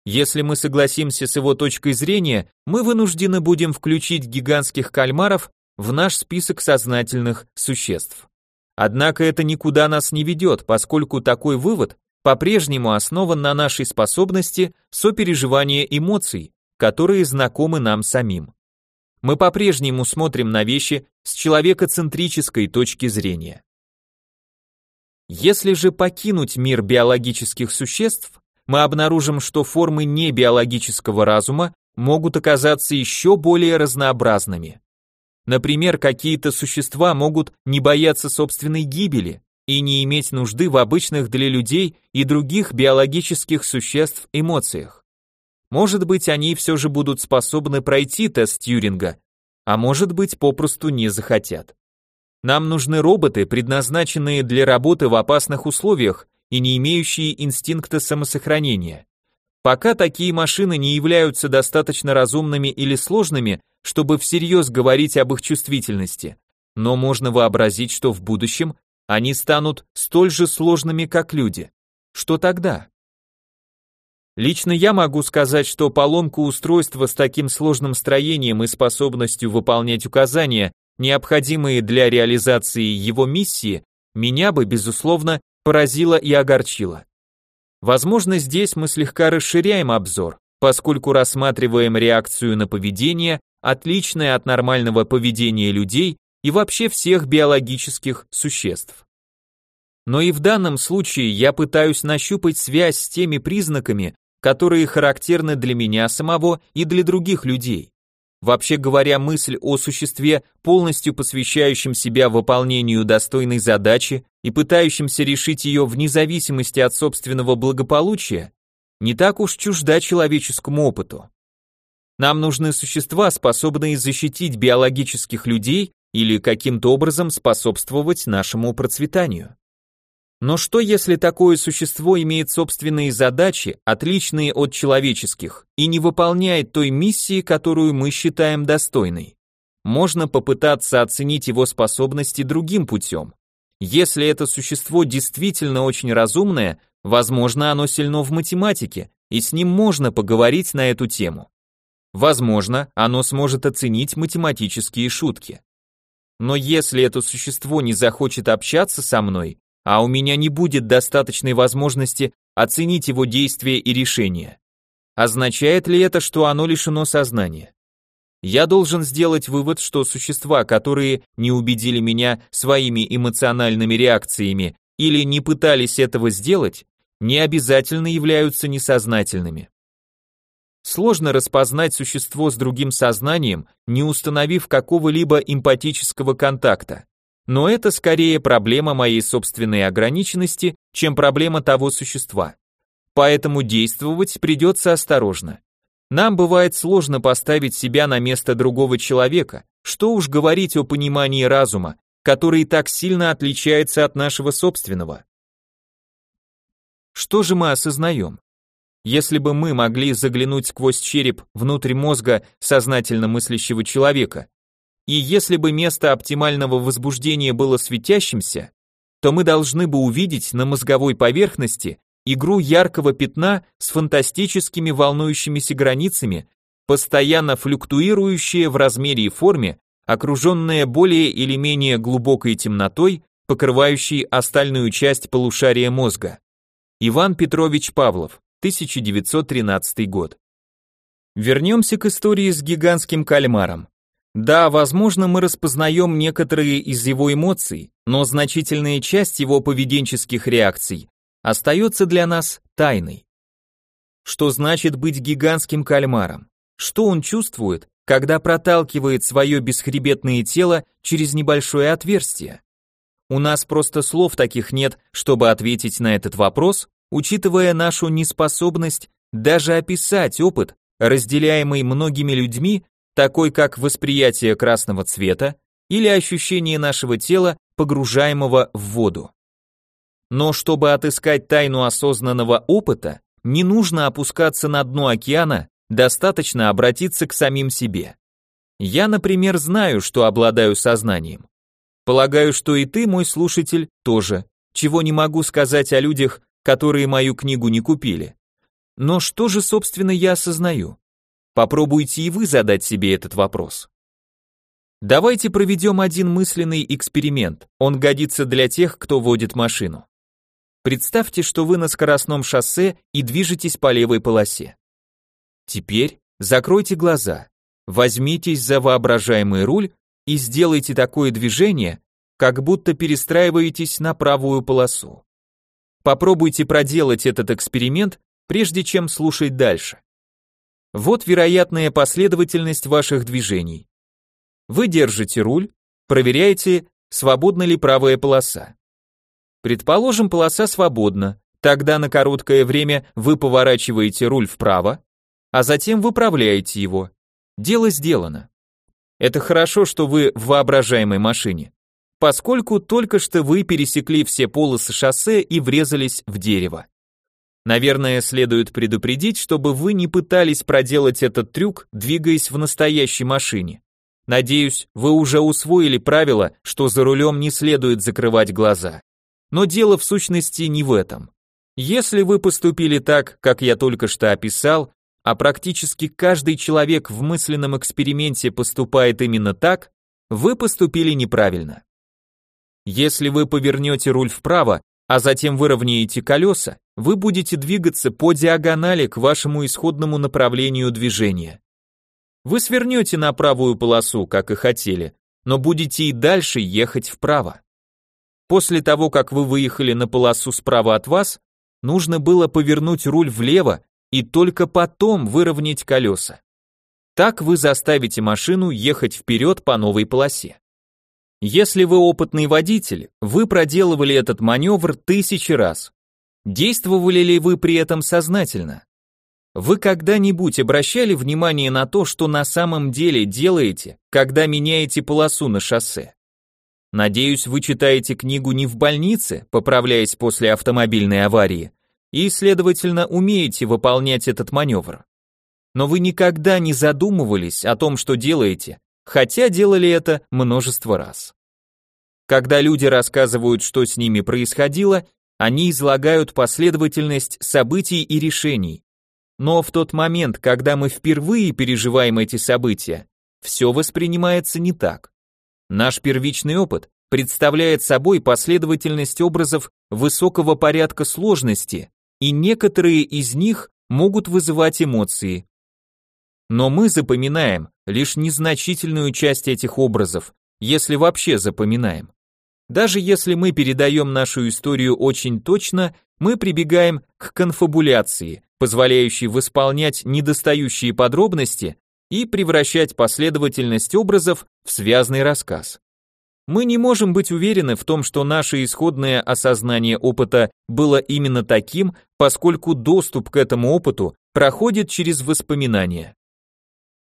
Если мы согласимся с его точкой зрения, мы вынуждены будем включить гигантских кальмаров в наш список сознательных существ. Однако это никуда нас не ведет, поскольку такой вывод по-прежнему основан на нашей способности сопереживания эмоций, которые знакомы нам самим мы по-прежнему смотрим на вещи с человекоцентрической точки зрения. Если же покинуть мир биологических существ, мы обнаружим, что формы небиологического разума могут оказаться еще более разнообразными. Например, какие-то существа могут не бояться собственной гибели и не иметь нужды в обычных для людей и других биологических существ эмоциях. Может быть, они все же будут способны пройти тест Тьюринга, а может быть, попросту не захотят. Нам нужны роботы, предназначенные для работы в опасных условиях и не имеющие инстинкта самосохранения. Пока такие машины не являются достаточно разумными или сложными, чтобы всерьез говорить об их чувствительности, но можно вообразить, что в будущем они станут столь же сложными, как люди. Что тогда? Лично я могу сказать, что поломку устройства с таким сложным строением и способностью выполнять указания, необходимые для реализации его миссии, меня бы, безусловно, поразило и огорчило. Возможно, здесь мы слегка расширяем обзор, поскольку рассматриваем реакцию на поведение, отличное от нормального поведения людей и вообще всех биологических существ. Но и в данном случае я пытаюсь нащупать связь с теми признаками, которые характерны для меня самого и для других людей. Вообще говоря, мысль о существе, полностью посвящающем себя выполнению достойной задачи и пытающемся решить ее вне зависимости от собственного благополучия, не так уж чужда человеческому опыту. Нам нужны существа, способные защитить биологических людей или каким-то образом способствовать нашему процветанию. Но что если такое существо имеет собственные задачи, отличные от человеческих, и не выполняет той миссии, которую мы считаем достойной? Можно попытаться оценить его способности другим путем. Если это существо действительно очень разумное, возможно, оно сильно в математике, и с ним можно поговорить на эту тему. Возможно, оно сможет оценить математические шутки. Но если это существо не захочет общаться со мной, а у меня не будет достаточной возможности оценить его действия и решения, означает ли это, что оно лишено сознания? Я должен сделать вывод, что существа, которые не убедили меня своими эмоциональными реакциями или не пытались этого сделать, не обязательно являются несознательными. Сложно распознать существо с другим сознанием, не установив какого-либо эмпатического контакта. Но это скорее проблема моей собственной ограниченности, чем проблема того существа. Поэтому действовать придется осторожно. Нам бывает сложно поставить себя на место другого человека, что уж говорить о понимании разума, который так сильно отличается от нашего собственного. Что же мы осознаем? Если бы мы могли заглянуть сквозь череп внутрь мозга сознательно мыслящего человека, и если бы место оптимального возбуждения было светящимся, то мы должны бы увидеть на мозговой поверхности игру яркого пятна с фантастическими волнующимися границами, постоянно флюктуирующее в размере и форме, окруженное более или менее глубокой темнотой, покрывающей остальную часть полушария мозга. Иван Петрович Павлов 1913 год. Вернемся к истории с гигантским кальмаром. Да, возможно, мы распознаем некоторые из его эмоций, но значительная часть его поведенческих реакций остается для нас тайной. Что значит быть гигантским кальмаром? Что он чувствует, когда проталкивает свое бесхребетное тело через небольшое отверстие? У нас просто слов таких нет, чтобы ответить на этот вопрос, учитывая нашу неспособность даже описать опыт, разделяемый многими людьми, такой как восприятие красного цвета или ощущение нашего тела, погружаемого в воду. Но чтобы отыскать тайну осознанного опыта, не нужно опускаться на дно океана, достаточно обратиться к самим себе. Я, например, знаю, что обладаю сознанием. Полагаю, что и ты, мой слушатель, тоже, чего не могу сказать о людях, которые мою книгу не купили. Но что же, собственно, я осознаю? Попробуйте и вы задать себе этот вопрос. Давайте проведем один мысленный эксперимент. Он годится для тех, кто водит машину. Представьте, что вы на скоростном шоссе и движетесь по левой полосе. Теперь закройте глаза, возьмитесь за воображаемый руль и сделайте такое движение, как будто перестраиваетесь на правую полосу. Попробуйте проделать этот эксперимент, прежде чем слушать дальше. Вот вероятная последовательность ваших движений. Вы держите руль, проверяете, свободна ли правая полоса. Предположим, полоса свободна, тогда на короткое время вы поворачиваете руль вправо, а затем выправляете его. Дело сделано. Это хорошо, что вы в воображаемой машине поскольку только что вы пересекли все полосы шоссе и врезались в дерево. Наверное, следует предупредить, чтобы вы не пытались проделать этот трюк, двигаясь в настоящей машине. Надеюсь, вы уже усвоили правило, что за рулем не следует закрывать глаза. Но дело в сущности не в этом. Если вы поступили так, как я только что описал, а практически каждый человек в мысленном эксперименте поступает именно так, вы поступили неправильно. Если вы повернете руль вправо, а затем выровняете колеса, вы будете двигаться по диагонали к вашему исходному направлению движения. Вы свернете на правую полосу, как и хотели, но будете и дальше ехать вправо. После того, как вы выехали на полосу справа от вас, нужно было повернуть руль влево и только потом выровнять колеса. Так вы заставите машину ехать вперед по новой полосе. Если вы опытный водитель, вы проделывали этот маневр тысячи раз. Действовали ли вы при этом сознательно? Вы когда-нибудь обращали внимание на то, что на самом деле делаете, когда меняете полосу на шоссе? Надеюсь, вы читаете книгу не в больнице, поправляясь после автомобильной аварии, и, следовательно, умеете выполнять этот маневр. Но вы никогда не задумывались о том, что делаете, хотя делали это множество раз. Когда люди рассказывают, что с ними происходило, они излагают последовательность событий и решений. Но в тот момент, когда мы впервые переживаем эти события, все воспринимается не так. Наш первичный опыт представляет собой последовательность образов высокого порядка сложности, и некоторые из них могут вызывать эмоции. Но мы запоминаем лишь незначительную часть этих образов, если вообще запоминаем. Даже если мы передаем нашу историю очень точно, мы прибегаем к конфабуляции, позволяющей восполнять недостающие подробности и превращать последовательность образов в связный рассказ. Мы не можем быть уверены в том, что наше исходное осознание опыта было именно таким, поскольку доступ к этому опыту проходит через воспоминания.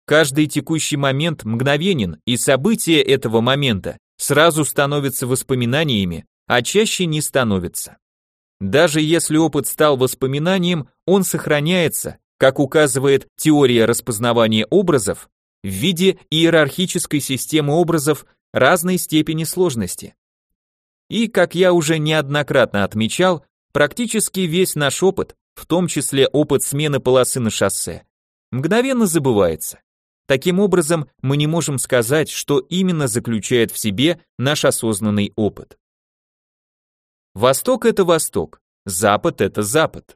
Каждый текущий момент мгновенен, и события этого момента сразу становятся воспоминаниями, а чаще не становятся. Даже если опыт стал воспоминанием, он сохраняется, как указывает теория распознавания образов, в виде иерархической системы образов разной степени сложности. И, как я уже неоднократно отмечал, практически весь наш опыт, в том числе опыт смены полосы на шоссе, мгновенно забывается. Таким образом, мы не можем сказать, что именно заключает в себе наш осознанный опыт. Восток это Восток, Запад это Запад.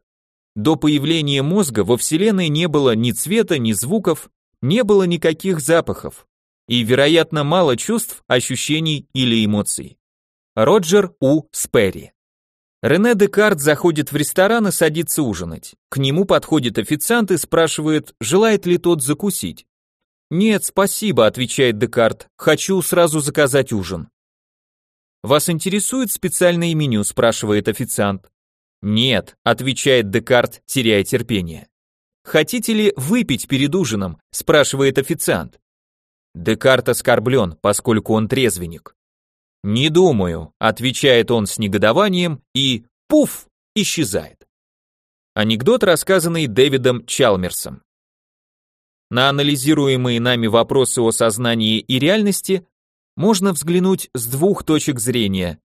До появления мозга во Вселенной не было ни цвета, ни звуков, не было никаких запахов и, вероятно, мало чувств, ощущений или эмоций. Роджер У. Сперри Рене Декарт заходит в ресторан и садится ужинать. К нему подходит официант и спрашивает, желает ли тот закусить. «Нет, спасибо», — отвечает Декарт, — «хочу сразу заказать ужин». «Вас интересует специальное меню?» — спрашивает официант. «Нет», — отвечает Декарт, теряя терпение. «Хотите ли выпить перед ужином?» — спрашивает официант. Декарт оскорблен, поскольку он трезвенник. «Не думаю», — отвечает он с негодованием и, пуф, исчезает. Анекдот, рассказанный Дэвидом Чалмерсом. На анализируемые нами вопросы о сознании и реальности можно взглянуть с двух точек зрения.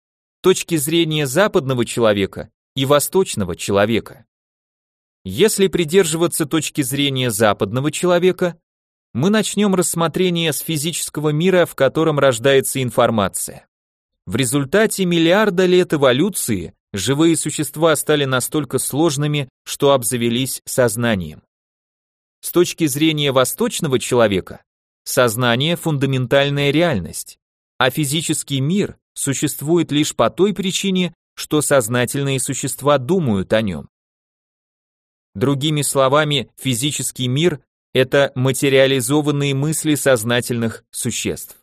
Точки зрения западного человека и восточного человека. Если придерживаться точки зрения западного человека, мы начнем рассмотрение с физического мира, в котором рождается информация. В результате миллиарда лет эволюции живые существа стали настолько сложными, что обзавелись сознанием. С точки зрения восточного человека, сознание – фундаментальная реальность, а физический мир существует лишь по той причине, что сознательные существа думают о нем. Другими словами, физический мир – это материализованные мысли сознательных существ.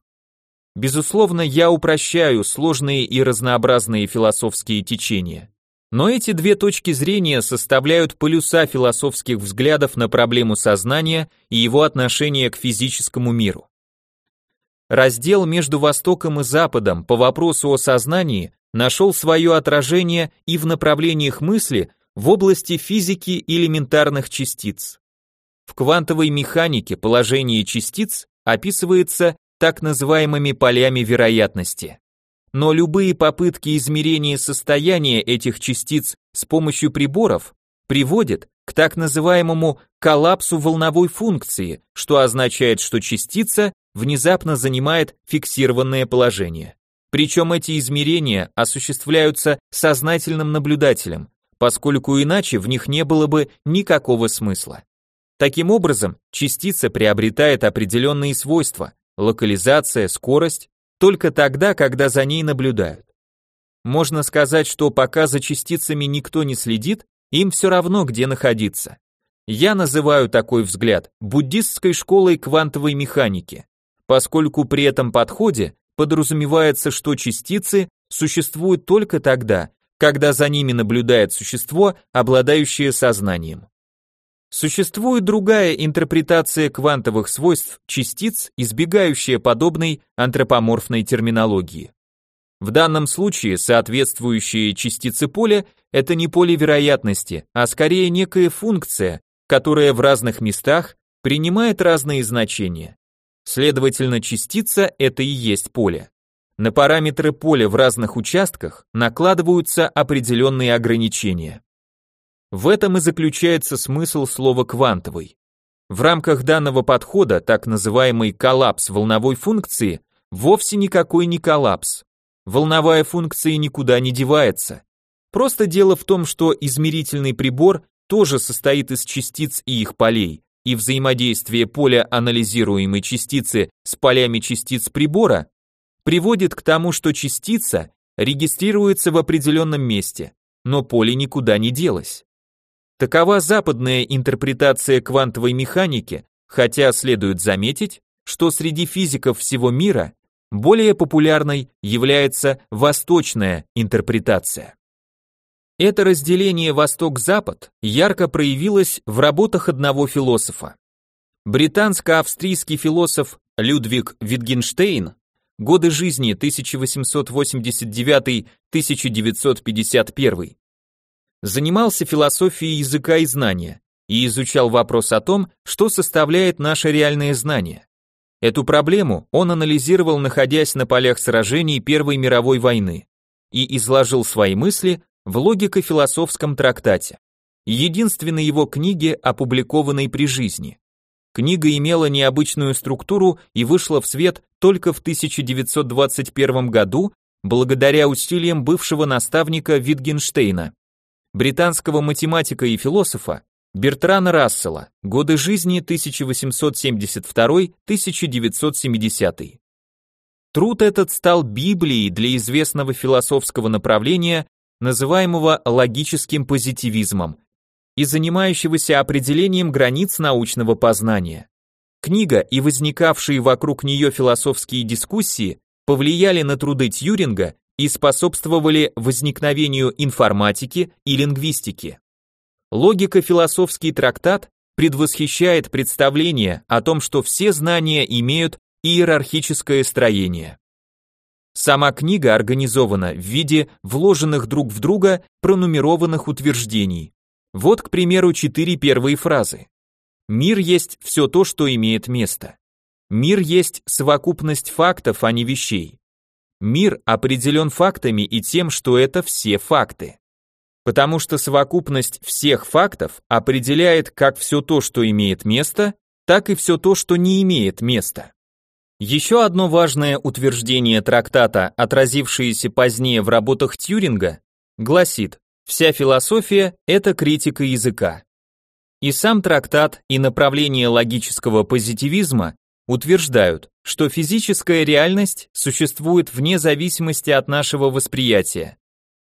Безусловно, я упрощаю сложные и разнообразные философские течения. Но эти две точки зрения составляют полюса философских взглядов на проблему сознания и его отношения к физическому миру. Раздел между Востоком и Западом по вопросу о сознании нашел свое отражение и в направлениях мысли в области физики элементарных частиц. В квантовой механике положение частиц описывается так называемыми полями вероятности но любые попытки измерения состояния этих частиц с помощью приборов приводят к так называемому коллапсу волновой функции, что означает, что частица внезапно занимает фиксированное положение. Причем эти измерения осуществляются сознательным наблюдателем, поскольку иначе в них не было бы никакого смысла. Таким образом, частица приобретает определенные свойства, локализация, скорость, только тогда, когда за ней наблюдают. Можно сказать, что пока за частицами никто не следит, им все равно, где находиться. Я называю такой взгляд буддистской школой квантовой механики, поскольку при этом подходе подразумевается, что частицы существуют только тогда, когда за ними наблюдает существо, обладающее сознанием. Существует другая интерпретация квантовых свойств частиц, избегающая подобной антропоморфной терминологии. В данном случае соответствующие частицы поля – это не поле вероятности, а скорее некая функция, которая в разных местах принимает разные значения. Следовательно, частица – это и есть поле. На параметры поля в разных участках накладываются определенные ограничения. В этом и заключается смысл слова «квантовый». В рамках данного подхода так называемый коллапс волновой функции вовсе никакой не коллапс. Волновая функция никуда не девается. Просто дело в том, что измерительный прибор тоже состоит из частиц и их полей, и взаимодействие поля анализируемой частицы с полями частиц прибора приводит к тому, что частица регистрируется в определенном месте, но поле никуда не делось. Такова западная интерпретация квантовой механики, хотя следует заметить, что среди физиков всего мира более популярной является восточная интерпретация. Это разделение Восток-Запад ярко проявилось в работах одного философа. Британско-австрийский философ Людвиг Витгенштейн годы жизни 1889-1951 занимался философией языка и знания и изучал вопрос о том, что составляет наше реальное знание. Эту проблему он анализировал, находясь на полях сражений Первой мировой войны, и изложил свои мысли в логико-философском трактате, единственной его книге, опубликованной при жизни. Книга имела необычную структуру и вышла в свет только в 1921 году благодаря усилиям бывшего наставника Витгенштейна британского математика и философа Бертрана Рассела, годы жизни 1872-1970. Труд этот стал Библией для известного философского направления, называемого логическим позитивизмом, и занимающегося определением границ научного познания. Книга и возникавшие вокруг нее философские дискуссии повлияли на труды Тьюринга и способствовали возникновению информатики и лингвистики. Логико-философский трактат предвосхищает представление о том, что все знания имеют иерархическое строение. Сама книга организована в виде вложенных друг в друга пронумерованных утверждений. Вот, к примеру, четыре первые фразы. Мир есть все то, что имеет место. Мир есть совокупность фактов, а не вещей. Мир определен фактами и тем, что это все факты. Потому что совокупность всех фактов определяет как все то, что имеет место, так и все то, что не имеет места. Еще одно важное утверждение трактата, отразившееся позднее в работах Тьюринга, гласит, вся философия – это критика языка. И сам трактат, и направление логического позитивизма утверждают, что физическая реальность существует вне зависимости от нашего восприятия.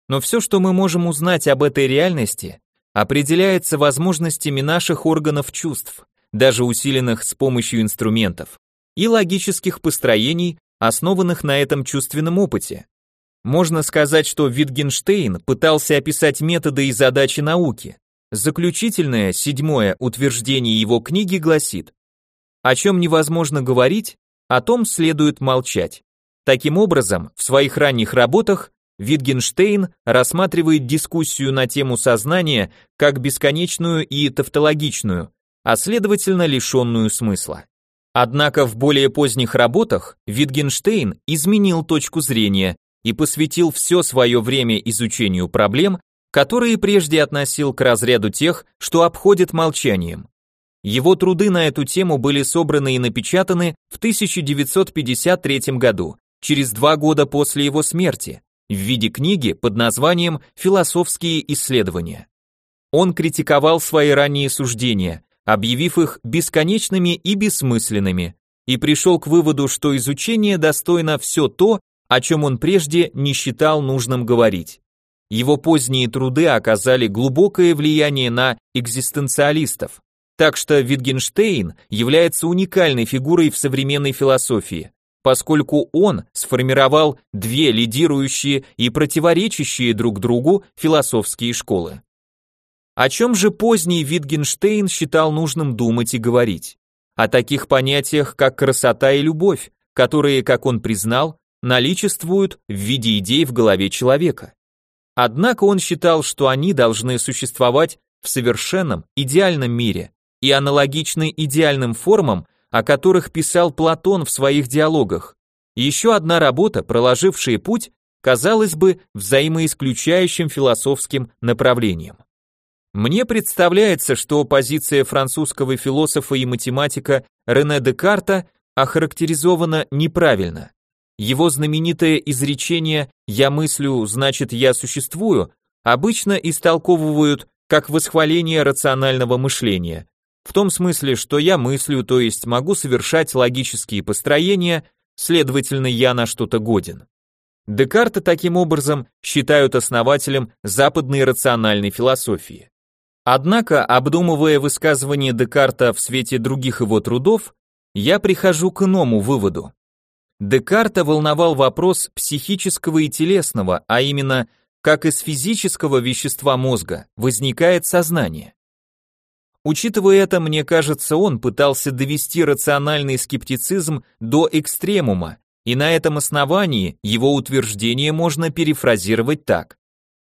Но все, что мы можем узнать об этой реальности, определяется возможностями наших органов чувств, даже усиленных с помощью инструментов, и логических построений, основанных на этом чувственном опыте. Можно сказать, что Витгенштейн пытался описать методы и задачи науки. Заключительное, седьмое утверждение его книги гласит, о чем невозможно говорить, о том следует молчать. Таким образом, в своих ранних работах Витгенштейн рассматривает дискуссию на тему сознания как бесконечную и тавтологичную, а следовательно лишенную смысла. Однако в более поздних работах Витгенштейн изменил точку зрения и посвятил все свое время изучению проблем, которые прежде относил к разряду тех, что обходят молчанием. Его труды на эту тему были собраны и напечатаны в 1953 году, через два года после его смерти, в виде книги под названием «Философские исследования». Он критиковал свои ранние суждения, объявив их бесконечными и бессмысленными, и пришел к выводу, что изучение достойно все то, о чем он прежде не считал нужным говорить. Его поздние труды оказали глубокое влияние на экзистенциалистов, так что Витгенштейн является уникальной фигурой в современной философии, поскольку он сформировал две лидирующие и противоречащие друг другу философские школы. О чем же поздний Витгенштейн считал нужным думать и говорить? О таких понятиях, как красота и любовь, которые, как он признал, наличествуют в виде идей в голове человека. Однако он считал, что они должны существовать в совершенном, идеальном мире и аналогичны идеальным формам, о которых писал Платон в своих диалогах. Еще одна работа, проложившая путь, казалось бы, взаимоисключающим философским направлением. Мне представляется, что позиция французского философа и математика Рене Декарта охарактеризована неправильно. Его знаменитое изречение «я мыслю, значит я существую» обычно истолковывают как восхваление рационального мышления, в том смысле, что я мыслю, то есть могу совершать логические построения, следовательно, я на что-то годен. Декарта таким образом считают основателем западной рациональной философии. Однако, обдумывая высказывание Декарта в свете других его трудов, я прихожу к иному выводу. Декарта волновал вопрос психического и телесного, а именно, как из физического вещества мозга возникает сознание. Учитывая это, мне кажется, он пытался довести рациональный скептицизм до экстремума, и на этом основании его утверждение можно перефразировать так.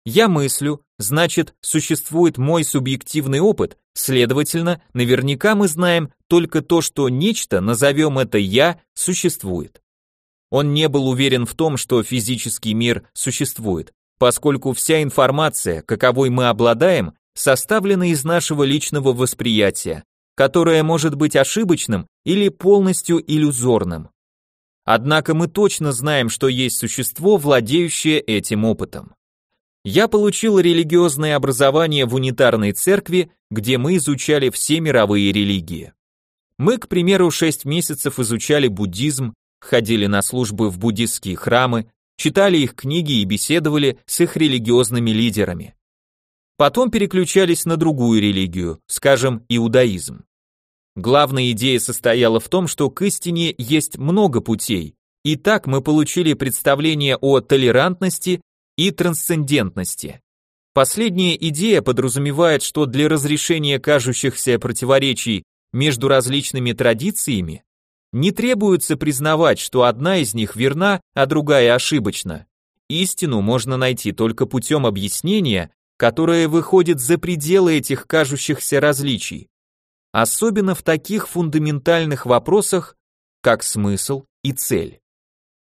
Я мыслю, значит, существует мой субъективный опыт, следовательно, наверняка мы знаем только то, что нечто, назовем это «я», существует. Он не был уверен в том, что физический мир существует, поскольку вся информация, каковой мы обладаем, составлена из нашего личного восприятия, которое может быть ошибочным или полностью иллюзорным. Однако мы точно знаем, что есть существо, владеющее этим опытом. Я получил религиозное образование в унитарной церкви, где мы изучали все мировые религии. Мы, к примеру, шесть месяцев изучали буддизм, ходили на службы в буддистские храмы, читали их книги и беседовали с их религиозными лидерами. Потом переключались на другую религию, скажем, иудаизм. Главная идея состояла в том, что к истине есть много путей, и так мы получили представление о толерантности и трансцендентности. Последняя идея подразумевает, что для разрешения кажущихся противоречий между различными традициями не требуется признавать, что одна из них верна, а другая ошибочна. Истину можно найти только путем объяснения, которое выходит за пределы этих кажущихся различий. Особенно в таких фундаментальных вопросах, как смысл и цель.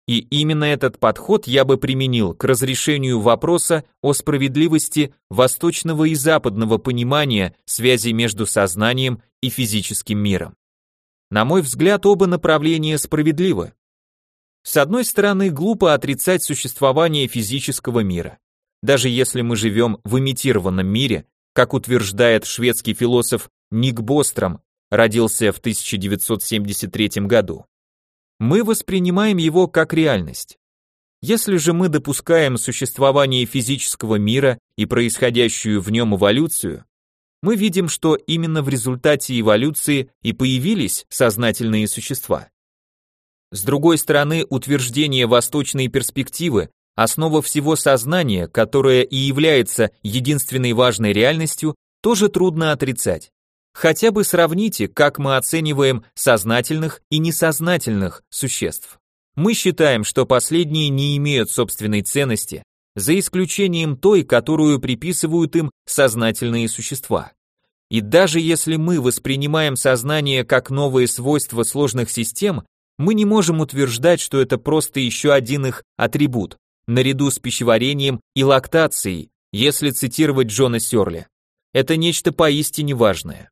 И именно этот подход я бы применил к разрешению вопроса о справедливости восточного и западного понимания связи между сознанием и физическим миром. На мой взгляд, оба направления справедливы. С одной стороны, глупо отрицать существование физического мира. Даже если мы живем в имитированном мире, как утверждает шведский философ Ник Бостром, родился в 1973 году. Мы воспринимаем его как реальность. Если же мы допускаем существование физического мира и происходящую в нем эволюцию, мы видим, что именно в результате эволюции и появились сознательные существа. С другой стороны, утверждение восточной перспективы основа всего сознания, которое и является единственной важной реальностью, тоже трудно отрицать. Хотя бы сравните, как мы оцениваем сознательных и несознательных существ. Мы считаем, что последние не имеют собственной ценности, за исключением той, которую приписывают им сознательные существа. И даже если мы воспринимаем сознание как новое свойство сложных систем, мы не можем утверждать, что это просто еще один их атрибут, наряду с пищеварением и лактацией, если цитировать Джона Сёрли. Это нечто поистине важное.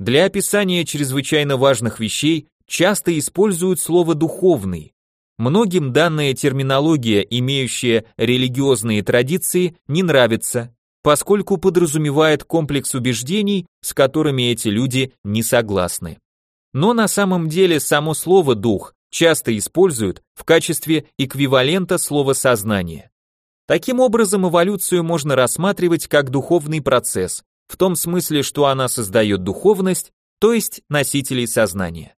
Для описания чрезвычайно важных вещей часто используют слово «духовный», Многим данная терминология, имеющая религиозные традиции, не нравится, поскольку подразумевает комплекс убеждений, с которыми эти люди не согласны. Но на самом деле само слово «дух» часто используют в качестве эквивалента слова «сознание». Таким образом, эволюцию можно рассматривать как духовный процесс, в том смысле, что она создает духовность, то есть носителей сознания.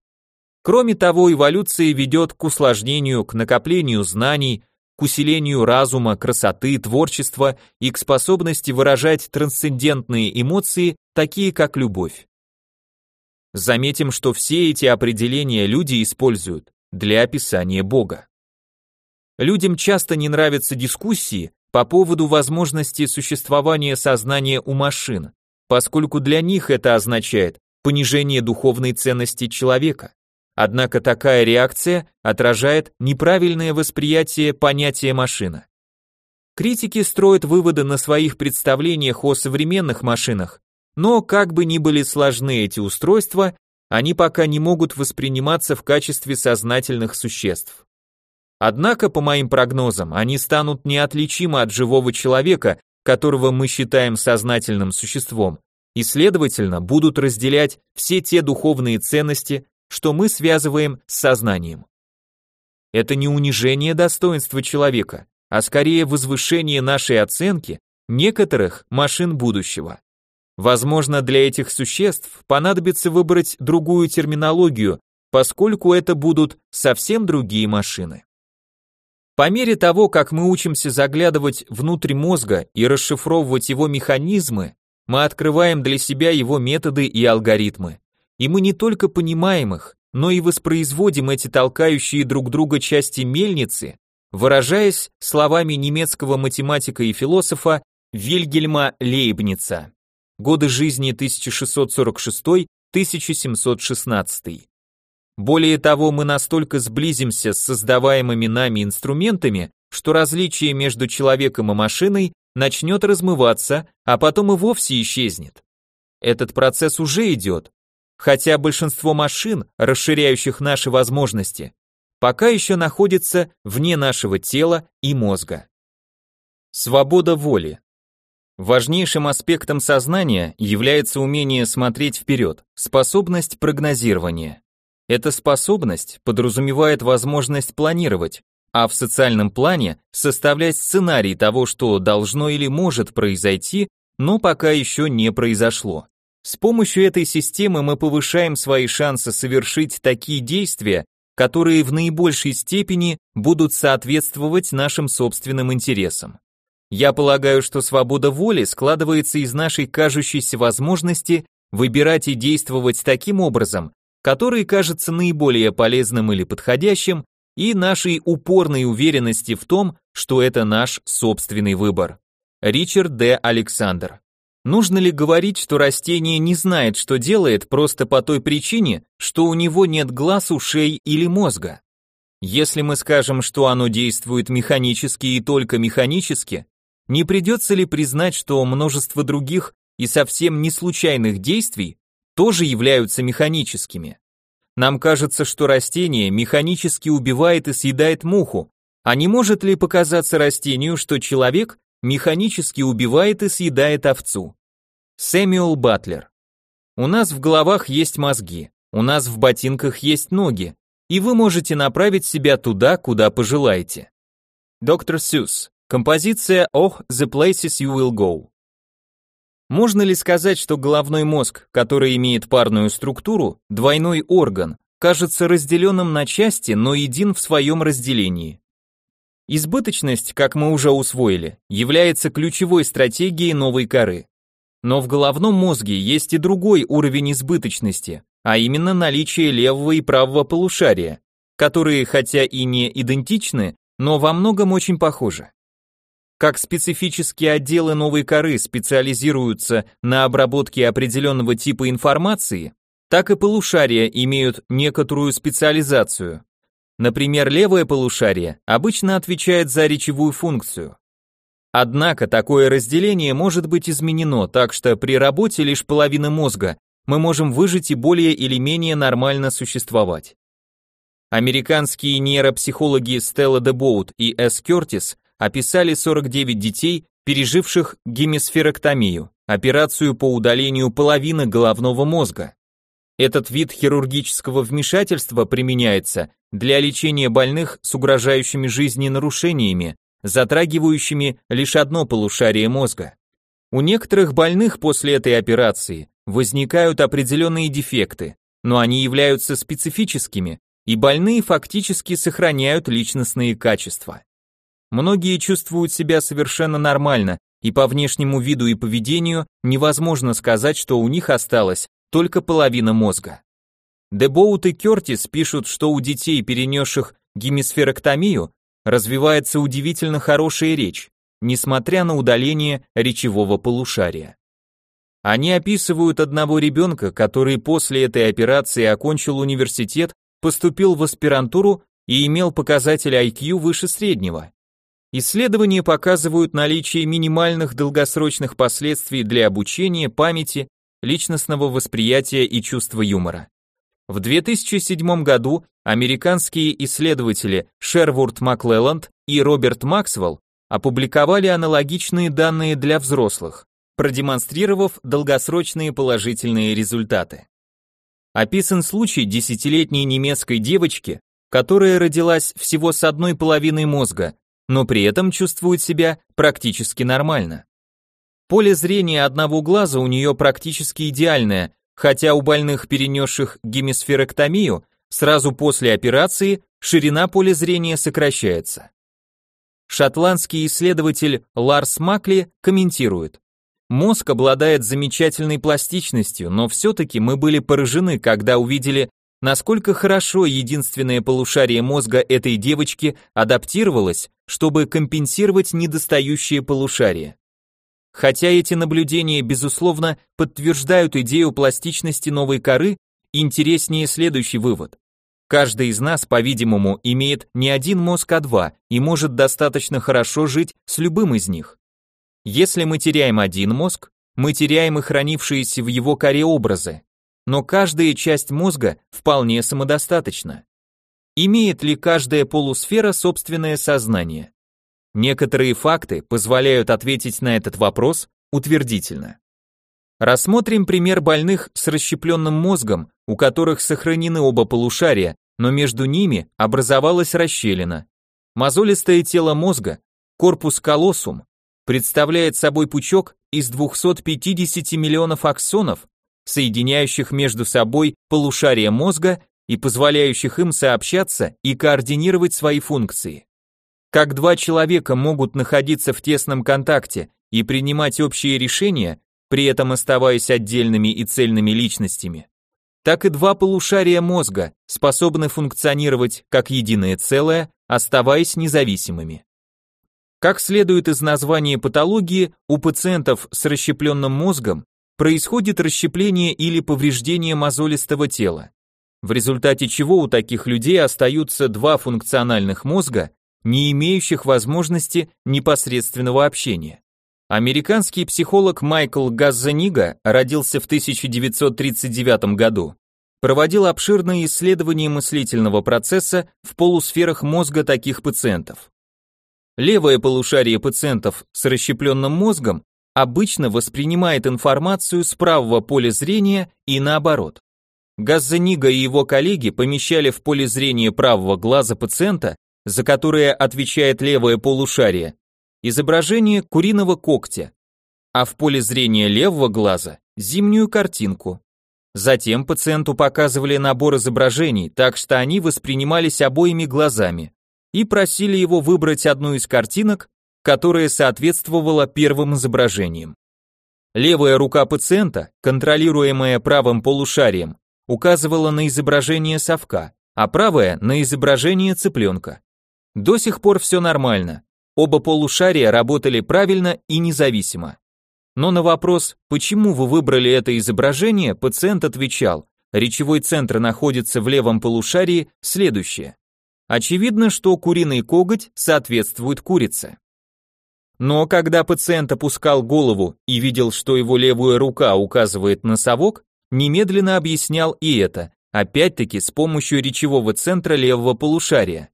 Кроме того, эволюция ведет к усложнению, к накоплению знаний, к усилению разума, красоты, творчества и к способности выражать трансцендентные эмоции, такие как любовь. Заметим, что все эти определения люди используют для описания Бога. Людям часто не нравятся дискуссии по поводу возможности существования сознания у машин, поскольку для них это означает понижение духовной ценности человека. Однако такая реакция отражает неправильное восприятие понятия машина. Критики строят выводы на своих представлениях о современных машинах, но как бы ни были сложны эти устройства, они пока не могут восприниматься в качестве сознательных существ. Однако, по моим прогнозам, они станут неотличимы от живого человека, которого мы считаем сознательным существом, и, следовательно, будут разделять все те духовные ценности, что мы связываем с сознанием. Это не унижение достоинства человека, а скорее возвышение нашей оценки некоторых машин будущего. Возможно, для этих существ понадобится выбрать другую терминологию, поскольку это будут совсем другие машины. По мере того, как мы учимся заглядывать внутрь мозга и расшифровывать его механизмы, мы открываем для себя его методы и алгоритмы. И мы не только понимаем их, но и воспроизводим эти толкающие друг друга части мельницы, выражаясь словами немецкого математика и философа Вильгельма Лейбница. Годы жизни 1646-1716. Более того, мы настолько сблизимся с создаваемыми нами инструментами, что различие между человеком и машиной начнет размываться, а потом и вовсе исчезнет. Этот процесс уже идет, хотя большинство машин, расширяющих наши возможности, пока еще находится вне нашего тела и мозга. Свобода воли. Важнейшим аспектом сознания является умение смотреть вперед, способность прогнозирования. Эта способность подразумевает возможность планировать, а в социальном плане составлять сценарий того, что должно или может произойти, но пока еще не произошло. С помощью этой системы мы повышаем свои шансы совершить такие действия, которые в наибольшей степени будут соответствовать нашим собственным интересам. Я полагаю, что свобода воли складывается из нашей кажущейся возможности выбирать и действовать таким образом, который кажется наиболее полезным или подходящим, и нашей упорной уверенности в том, что это наш собственный выбор. Ричард Д. Александр. Нужно ли говорить, что растение не знает, что делает, просто по той причине, что у него нет глаз, ушей или мозга? Если мы скажем, что оно действует механически и только механически, не придется ли признать, что множество других и совсем не случайных действий тоже являются механическими. Нам кажется, что растение механически убивает и съедает муху, а не может ли показаться растению, что человек механически убивает и съедает овцу? Сэмюэл Батлер. У нас в головах есть мозги, у нас в ботинках есть ноги, и вы можете направить себя туда, куда пожелаете. Доктор Сюс. Композиция «Oh, the places you will go». Можно ли сказать, что головной мозг, который имеет парную структуру, двойной орган, кажется разделенным на части, но един в своем разделении? Избыточность, как мы уже усвоили, является ключевой стратегией новой коры. Но в головном мозге есть и другой уровень избыточности, а именно наличие левого и правого полушария, которые хотя и не идентичны, но во многом очень похожи. Как специфические отделы новой коры специализируются на обработке определенного типа информации, так и полушария имеют некоторую специализацию. Например, левое полушарие обычно отвечает за речевую функцию. Однако такое разделение может быть изменено, так что при работе лишь половины мозга мы можем выжить и более или менее нормально существовать. Американские нейропсихологи Стелла Дебоут и С. Кертис описали 49 детей, переживших гемисфероктомию, операцию по удалению половины головного мозга. Этот вид хирургического вмешательства применяется для лечения больных с угрожающими жизни нарушениями, затрагивающими лишь одно полушарие мозга. У некоторых больных после этой операции возникают определенные дефекты, но они являются специфическими, и больные фактически сохраняют личностные качества. Многие чувствуют себя совершенно нормально, и по внешнему виду и поведению невозможно сказать, что у них осталось только половина мозга. Дебоут и Кертис пишут, что у детей, перенесших гемисфероктомию, развивается удивительно хорошая речь, несмотря на удаление речевого полушария. Они описывают одного ребенка, который после этой операции окончил университет, поступил в аспирантуру и имел показатель IQ выше среднего. Исследования показывают наличие минимальных долгосрочных последствий для обучения, памяти, личностного восприятия и чувства юмора. В 2007 году американские исследователи Шервуд Маклелланд и Роберт Максвелл опубликовали аналогичные данные для взрослых, продемонстрировав долгосрочные положительные результаты. Описан случай десятилетней немецкой девочки, которая родилась всего с одной половиной мозга, но при этом чувствует себя практически нормально. Поле зрения одного глаза у нее практически идеальное, хотя у больных, перенесших гемисфероктомию, сразу после операции ширина поля зрения сокращается. Шотландский исследователь Ларс Макли комментирует. Мозг обладает замечательной пластичностью, но все-таки мы были поражены, когда увидели, насколько хорошо единственное полушарие мозга этой девочки адаптировалось, чтобы компенсировать недостающее полушарие. Хотя эти наблюдения, безусловно, подтверждают идею пластичности новой коры, интереснее следующий вывод. Каждый из нас, по-видимому, имеет не один мозг, а два, и может достаточно хорошо жить с любым из них. Если мы теряем один мозг, мы теряем и хранившиеся в его коре образы, но каждая часть мозга вполне самодостаточна. Имеет ли каждая полусфера собственное сознание? Некоторые факты позволяют ответить на этот вопрос утвердительно. Рассмотрим пример больных с расщепленным мозгом, у которых сохранены оба полушария, но между ними образовалась расщелина. Мозолистое тело мозга, корпус колоссум, представляет собой пучок из 250 миллионов аксонов, соединяющих между собой полушария мозга и позволяющих им сообщаться и координировать свои функции. Как два человека могут находиться в тесном контакте и принимать общие решения, при этом оставаясь отдельными и цельными личностями, так и два полушария мозга способны функционировать как единое целое, оставаясь независимыми. Как следует из названия патологии, у пациентов с расщепленным мозгом происходит расщепление или повреждение мозолистого тела, в результате чего у таких людей остаются два функциональных мозга, не имеющих возможности непосредственного общения. Американский психолог Майкл Газзанига родился в 1939 году. Проводил обширные исследования мыслительного процесса в полусферах мозга таких пациентов. Левое полушарие пациентов с расщепленным мозгом обычно воспринимает информацию с правого поля зрения и наоборот. Газзанига и его коллеги помещали в поле зрения правого глаза пациента за которое отвечает левое полушарие, изображение куриного когтя, а в поле зрения левого глаза зимнюю картинку. Затем пациенту показывали набор изображений, так что они воспринимались обоими глазами, и просили его выбрать одну из картинок, которая соответствовала первым изображениям. Левая рука пациента, контролируемая правым полушарием, указывала на изображение совка, а правая на изображение цыпленка. До сих пор все нормально. Оба полушария работали правильно и независимо. Но на вопрос, почему вы выбрали это изображение, пациент отвечал, речевой центр находится в левом полушарии, следующее. Очевидно, что куриный коготь соответствует курице. Но когда пациент опускал голову и видел, что его левая рука указывает на совок, немедленно объяснял и это, опять-таки с помощью речевого центра левого полушария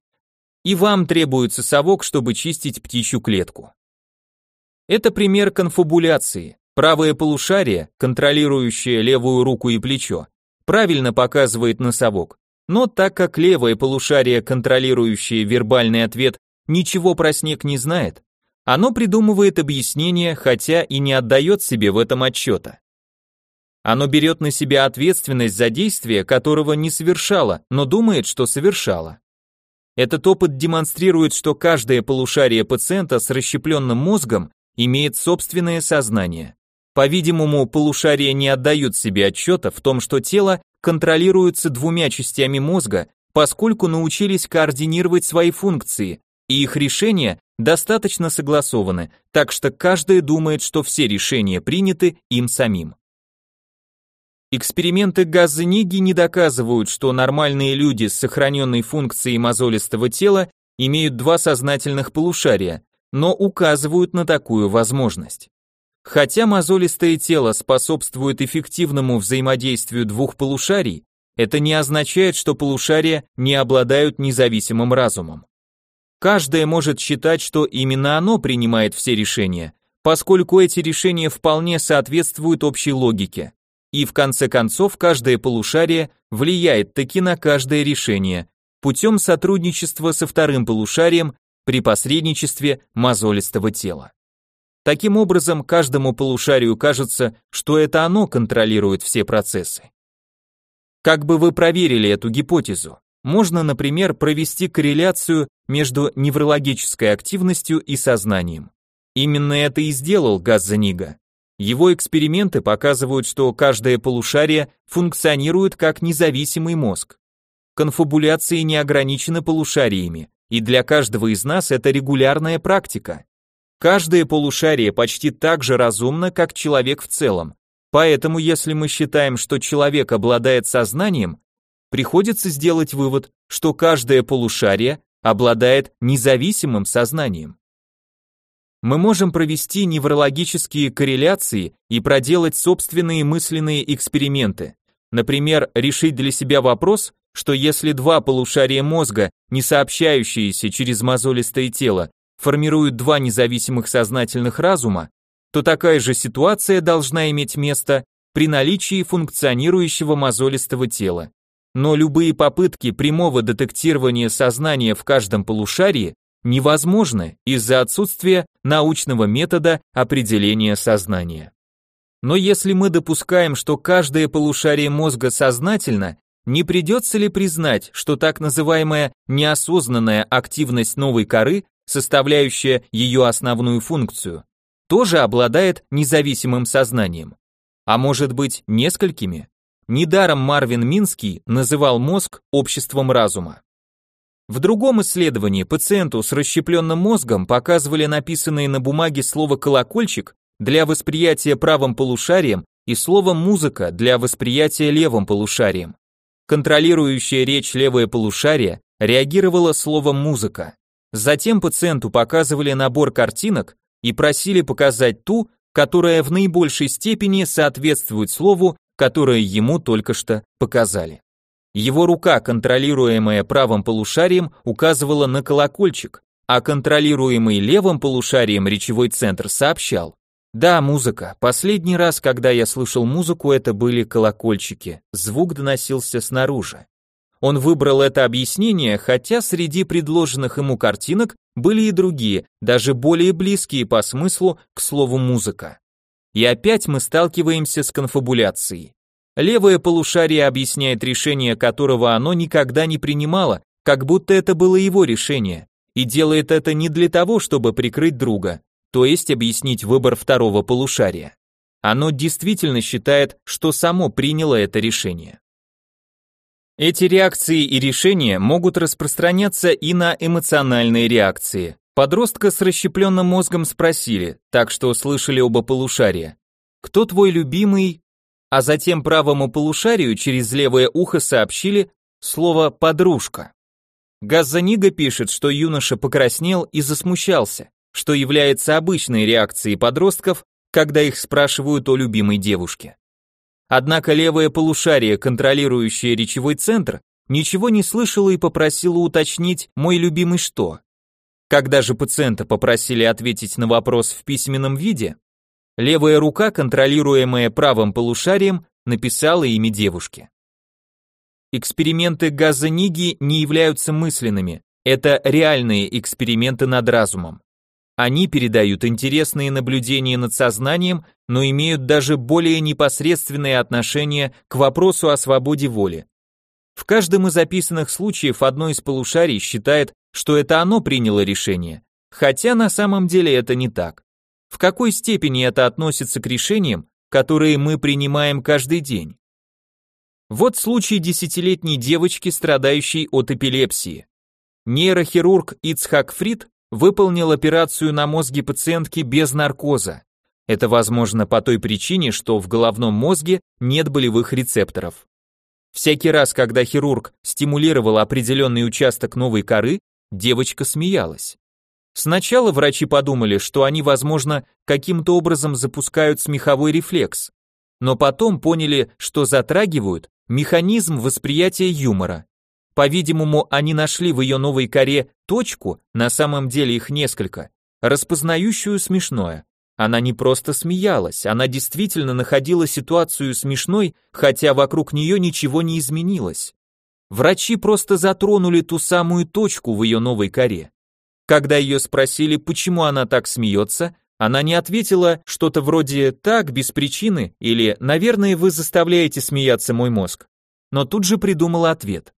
и вам требуется совок, чтобы чистить птичью клетку. Это пример конфабуляции. Правое полушарие, контролирующее левую руку и плечо, правильно показывает на совок. Но так как левое полушарие, контролирующее вербальный ответ, ничего про снег не знает, оно придумывает объяснение, хотя и не отдает себе в этом отчета. Оно берет на себя ответственность за действие, которого не совершало, но думает, что совершало. Этот опыт демонстрирует, что каждое полушарие пациента с расщепленным мозгом имеет собственное сознание. По-видимому, полушария не отдают себе отчета в том, что тело контролируется двумя частями мозга, поскольку научились координировать свои функции, и их решения достаточно согласованы, так что каждый думает, что все решения приняты им самим. Эксперименты Газзениги не доказывают, что нормальные люди с сохраненной функцией мозолистого тела имеют два сознательных полушария, но указывают на такую возможность. Хотя мозолистое тело способствует эффективному взаимодействию двух полушарий, это не означает, что полушария не обладают независимым разумом. Каждое может считать, что именно оно принимает все решения, поскольку эти решения вполне соответствуют общей логике. И в конце концов каждое полушарие влияет таки на каждое решение путем сотрудничества со вторым полушарием при посредничестве мозолистого тела. Таким образом, каждому полушарию кажется, что это оно контролирует все процессы. Как бы вы проверили эту гипотезу? Можно, например, провести корреляцию между неврологической активностью и сознанием. Именно это и сделал Газзанига. Его эксперименты показывают, что каждое полушарие функционирует как независимый мозг. Конфабуляции не ограничены полушариями, и для каждого из нас это регулярная практика. Каждое полушарие почти так же разумно, как человек в целом. Поэтому, если мы считаем, что человек обладает сознанием, приходится сделать вывод, что каждое полушарие обладает независимым сознанием. Мы можем провести неврологические корреляции и проделать собственные мысленные эксперименты. Например, решить для себя вопрос, что если два полушария мозга, не сообщающиеся через мозолистое тело, формируют два независимых сознательных разума, то такая же ситуация должна иметь место при наличии функционирующего мозолистого тела. Но любые попытки прямого детектирования сознания в каждом полушарии невозможны из-за отсутствия научного метода определения сознания. Но если мы допускаем, что каждое полушарие мозга сознательно, не придется ли признать, что так называемая неосознанная активность новой коры составляющая ее основную функцию, тоже обладает независимым сознанием. А может быть, несколькими? Недаром Марвин Минский называл мозг обществом разума. В другом исследовании пациенту с расщепленным мозгом показывали написанные на бумаге слово «колокольчик» для восприятия правым полушарием и слово «музыка» для восприятия левым полушарием. Контролирующая речь левое полушарие реагировало словом «музыка». Затем пациенту показывали набор картинок и просили показать ту, которая в наибольшей степени соответствует слову, которое ему только что показали. Его рука, контролируемая правым полушарием, указывала на колокольчик, а контролируемый левым полушарием речевой центр сообщал. Да, музыка. Последний раз, когда я слышал музыку, это были колокольчики. Звук доносился снаружи. Он выбрал это объяснение, хотя среди предложенных ему картинок были и другие, даже более близкие по смыслу к слову музыка. И опять мы сталкиваемся с конфабуляцией. Левое полушарие объясняет решение, которого оно никогда не принимало, как будто это было его решение, и делает это не для того, чтобы прикрыть друга, то есть объяснить выбор второго полушария. Оно действительно считает, что само приняло это решение. Эти реакции и решения могут распространяться и на эмоциональные реакции. Подростка с расщепленным мозгом спросили, так что слышали оба полушария. «Кто твой любимый?» А затем правому полушарию через левое ухо сообщили слово «подружка». Газзанига пишет, что юноша покраснел и засмущался, что является обычной реакцией подростков, когда их спрашивают о любимой девушке. Однако левое полушарие, контролирующее речевой центр, ничего не слышало и попросило уточнить «мой любимый что?». Когда же пациента попросили ответить на вопрос в письменном виде, левая рука, контролируемая правым полушарием, написала имя девушки. Эксперименты Газаниги не являются мысленными, это реальные эксперименты над разумом. Они передают интересные наблюдения над сознанием, но имеют даже более непосредственное отношение к вопросу о свободе воли. В каждом из описанных случаев одно из полушарий считает, что это оно приняло решение, хотя на самом деле это не так. В какой степени это относится к решениям, которые мы принимаем каждый день? Вот случай десятилетней девочки, страдающей от эпилепсии. Нейрохирург Ицхак Фрид выполнил операцию на мозге пациентки без наркоза. Это возможно по той причине, что в головном мозге нет болевых рецепторов. Всякий раз, когда хирург стимулировал определенный участок новой коры, девочка смеялась. Сначала врачи подумали, что они, возможно, каким-то образом запускают смеховой рефлекс, но потом поняли, что затрагивают механизм восприятия юмора. По-видимому, они нашли в ее новой коре точку, на самом деле их несколько, распознающую смешное. Она не просто смеялась, она действительно находила ситуацию смешной, хотя вокруг нее ничего не изменилось. Врачи просто затронули ту самую точку в ее новой коре. Когда ее спросили, почему она так смеется, она не ответила что-то вроде «так, без причины» или «наверное, вы заставляете смеяться мой мозг», но тут же придумала ответ.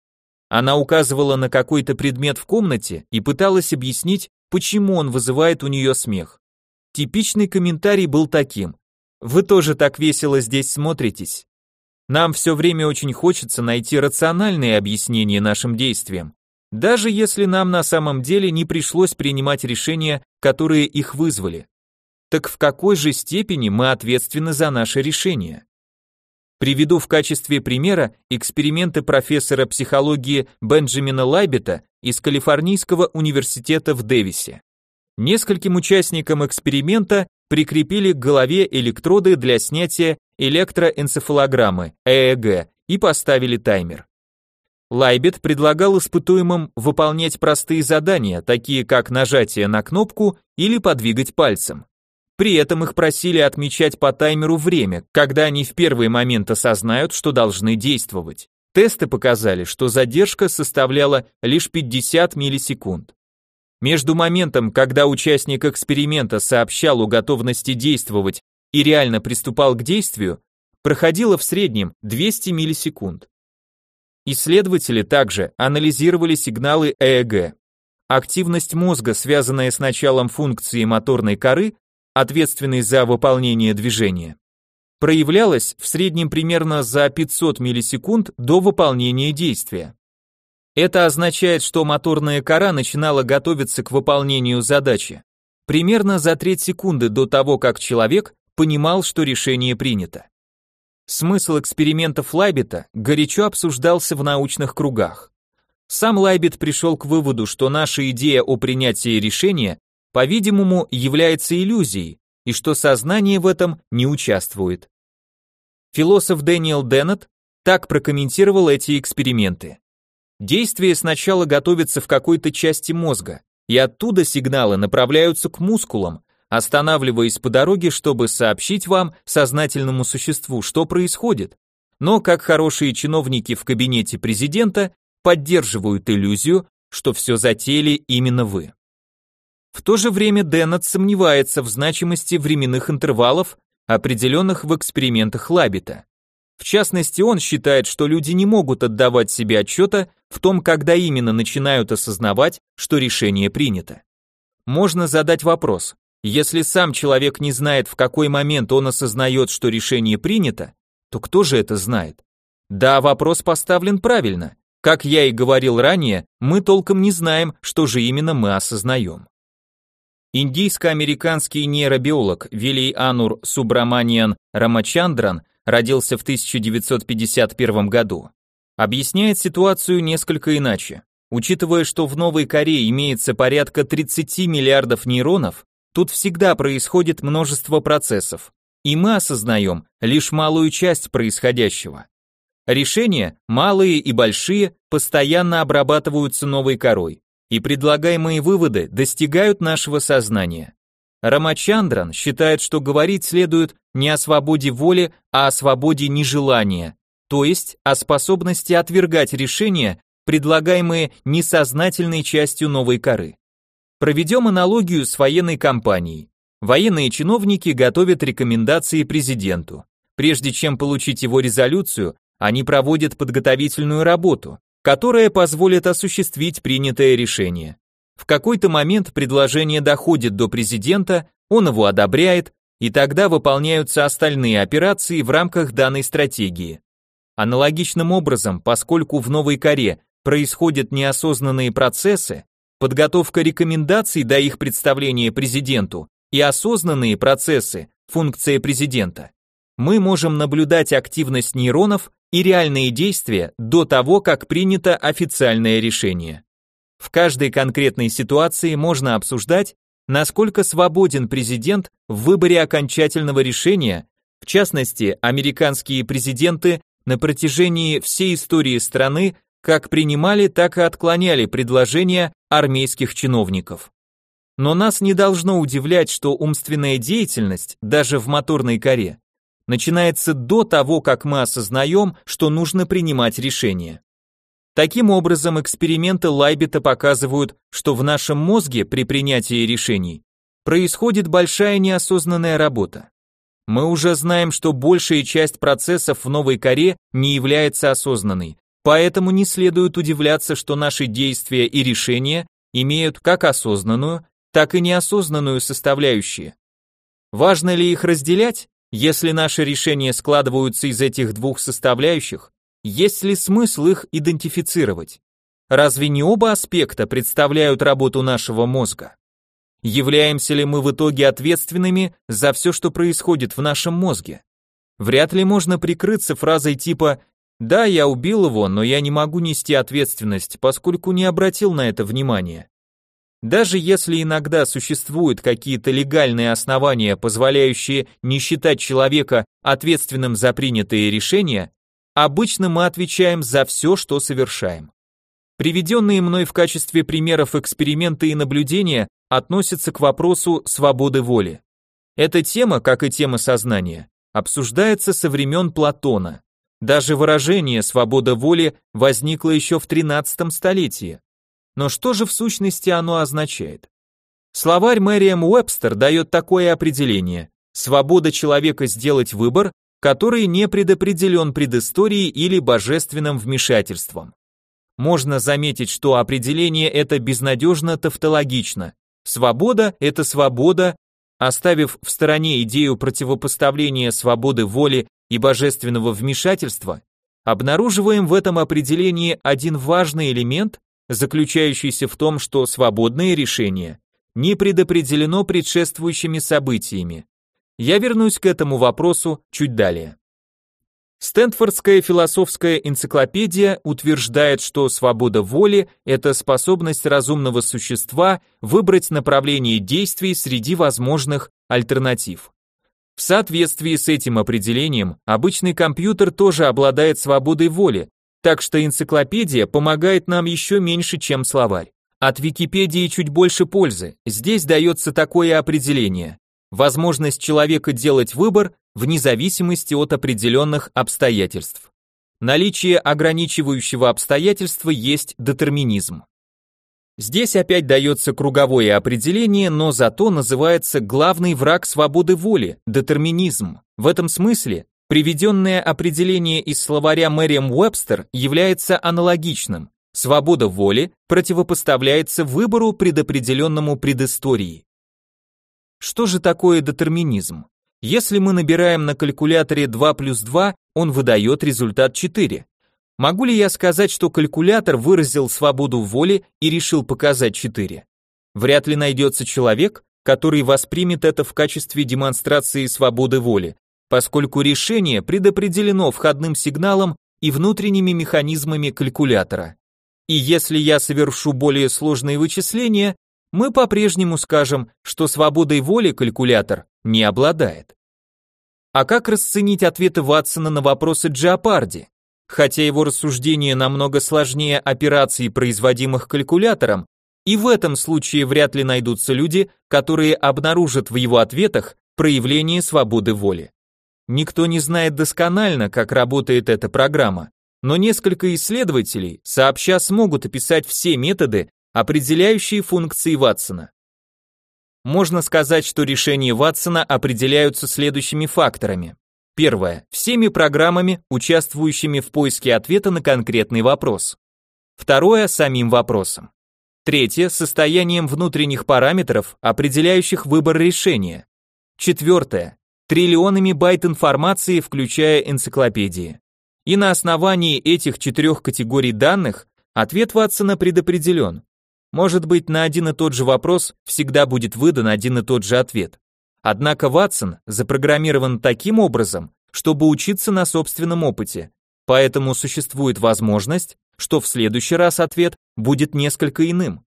Она указывала на какой-то предмет в комнате и пыталась объяснить, почему он вызывает у нее смех. Типичный комментарий был таким. Вы тоже так весело здесь смотритесь. Нам все время очень хочется найти рациональные объяснения нашим действиям, даже если нам на самом деле не пришлось принимать решения, которые их вызвали. Так в какой же степени мы ответственны за наши решения? Приведу в качестве примера эксперименты профессора психологии Бенджамина Лайбета из Калифорнийского университета в Дэвисе. Нескольким участникам эксперимента прикрепили к голове электроды для снятия электроэнцефалограммы ЭЭГ и поставили таймер. Лайбет предлагал испытуемым выполнять простые задания, такие как нажатие на кнопку или подвигать пальцем. При этом их просили отмечать по таймеру время, когда они в первый момент осознают, что должны действовать. Тесты показали, что задержка составляла лишь 50 миллисекунд. Между моментом, когда участник эксперимента сообщал о готовности действовать и реально приступал к действию, проходило в среднем 200 миллисекунд. Исследователи также анализировали сигналы ЭЭГ. Активность мозга, связанная с началом функции моторной коры, ответственной за выполнение движения, проявлялась в среднем примерно за 500 миллисекунд до выполнения действия. Это означает, что моторная кора начинала готовиться к выполнению задачи примерно за треть секунды до того, как человек понимал, что решение принято. Смысл экспериментов Лайбета горячо обсуждался в научных кругах. Сам Лайбет пришел к выводу, что наша идея о принятии решения, по-видимому, является иллюзией, и что сознание в этом не участвует. Философ Дэниел Деннет так прокомментировал эти эксперименты. Действие сначала готовится в какой-то части мозга, и оттуда сигналы направляются к мускулам, останавливаясь по дороге, чтобы сообщить вам, сознательному существу, что происходит. Но, как хорошие чиновники в кабинете президента, поддерживают иллюзию, что все затеяли именно вы. В то же время Деннет сомневается в значимости временных интервалов, определенных в экспериментах Лабита. В частности, он считает, что люди не могут отдавать себе отчета в том, когда именно начинают осознавать, что решение принято. Можно задать вопрос, если сам человек не знает, в какой момент он осознает, что решение принято, то кто же это знает? Да, вопрос поставлен правильно. Как я и говорил ранее, мы толком не знаем, что же именно мы осознаем. Индийско-американский нейробиолог Вилей Анур Субраманиан Рамачандран родился в 1951 году, объясняет ситуацию несколько иначе. Учитывая, что в Новой Корее имеется порядка 30 миллиардов нейронов, тут всегда происходит множество процессов, и мы осознаем лишь малую часть происходящего. Решения, малые и большие, постоянно обрабатываются новой корой, и предлагаемые выводы достигают нашего сознания. Рамачандран считает, что говорить следует не о свободе воли, а о свободе нежелания, то есть о способности отвергать решения, предлагаемые несознательной частью новой коры. Проведем аналогию с военной кампанией. Военные чиновники готовят рекомендации президенту. Прежде чем получить его резолюцию, Они проводят подготовительную работу, которая позволит осуществить принятое решение. В какой-то момент предложение доходит до президента, он его одобряет, и тогда выполняются остальные операции в рамках данной стратегии. Аналогичным образом, поскольку в Новой Коре происходят неосознанные процессы, подготовка рекомендаций до их представления президенту и осознанные процессы, функция президента, мы можем наблюдать активность нейронов и реальные действия до того, как принято официальное решение. В каждой конкретной ситуации можно обсуждать, насколько свободен президент в выборе окончательного решения, в частности, американские президенты на протяжении всей истории страны как принимали, так и отклоняли предложения армейских чиновников. Но нас не должно удивлять, что умственная деятельность, даже в моторной коре, начинается до того, как мы осознаем, что нужно принимать решение. Таким образом, эксперименты Лайбета показывают, что в нашем мозге при принятии решений происходит большая неосознанная работа. Мы уже знаем, что большая часть процессов в новой коре не является осознанной, поэтому не следует удивляться, что наши действия и решения имеют как осознанную, так и неосознанную составляющие. Важно ли их разделять? Если наши решения складываются из этих двух составляющих, есть ли смысл их идентифицировать? Разве не оба аспекта представляют работу нашего мозга? Являемся ли мы в итоге ответственными за все, что происходит в нашем мозге? Вряд ли можно прикрыться фразой типа «Да, я убил его, но я не могу нести ответственность, поскольку не обратил на это внимания». Даже если иногда существуют какие-то легальные основания, позволяющие не считать человека ответственным за принятые решения, обычно мы отвечаем за все, что совершаем. Приведенные мной в качестве примеров эксперименты и наблюдения относятся к вопросу свободы воли. Эта тема, как и тема сознания, обсуждается со времен Платона. Даже выражение «свобода воли» возникло еще в 13 столетии. Но что же в сущности оно означает? Словарь Мэриэм Уэбстер дает такое определение – свобода человека сделать выбор, который не предопределен предысторией или божественным вмешательством. Можно заметить, что определение это безнадежно тавтологично. Свобода – это свобода, оставив в стороне идею противопоставления свободы воли и божественного вмешательства, обнаруживаем в этом определении один важный элемент, заключающийся в том, что свободное решение не предопределено предшествующими событиями. Я вернусь к этому вопросу чуть далее. Стэнфордская философская энциклопедия утверждает, что свобода воли – это способность разумного существа выбрать направление действий среди возможных альтернатив. В соответствии с этим определением, обычный компьютер тоже обладает свободой воли, так что энциклопедия помогает нам еще меньше, чем словарь. От Википедии чуть больше пользы. Здесь дается такое определение возможность человека делать выбор вне зависимости от определенных обстоятельств. Наличие ограничивающего обстоятельства есть детерминизм. Здесь опять дается круговое определение, но зато называется главный враг свободы воли – детерминизм. В этом смысле приведенное определение из словаря Мэриам Уэбстер является аналогичным. Свобода воли противопоставляется выбору предопределенному предыстории. Что же такое детерминизм? Если мы набираем на калькуляторе 2 плюс 2, он выдает результат 4. Могу ли я сказать, что калькулятор выразил свободу воли и решил показать 4? Вряд ли найдется человек, который воспримет это в качестве демонстрации свободы воли, поскольку решение предопределено входным сигналом и внутренними механизмами калькулятора. И если я совершу более сложные вычисления, мы по-прежнему скажем, что свободой воли калькулятор не обладает. А как расценить ответы Ватсона на вопросы Джиапарди? Хотя его рассуждения намного сложнее операций, производимых калькулятором, и в этом случае вряд ли найдутся люди, которые обнаружат в его ответах проявление свободы воли. Никто не знает досконально, как работает эта программа, но несколько исследователей сообща смогут описать все методы, определяющие функции Ватсона. Можно сказать, что решения Ватсона определяются следующими факторами. Первое. Всеми программами, участвующими в поиске ответа на конкретный вопрос. Второе. Самим вопросом. Третье. Состоянием внутренних параметров, определяющих выбор решения. Четвертое. Триллионами байт информации, включая энциклопедии. И на основании этих четырех категорий данных ответ Ватсона предопределен. Может быть, на один и тот же вопрос всегда будет выдан один и тот же ответ. Однако Ватсон запрограммирован таким образом, чтобы учиться на собственном опыте, поэтому существует возможность, что в следующий раз ответ будет несколько иным.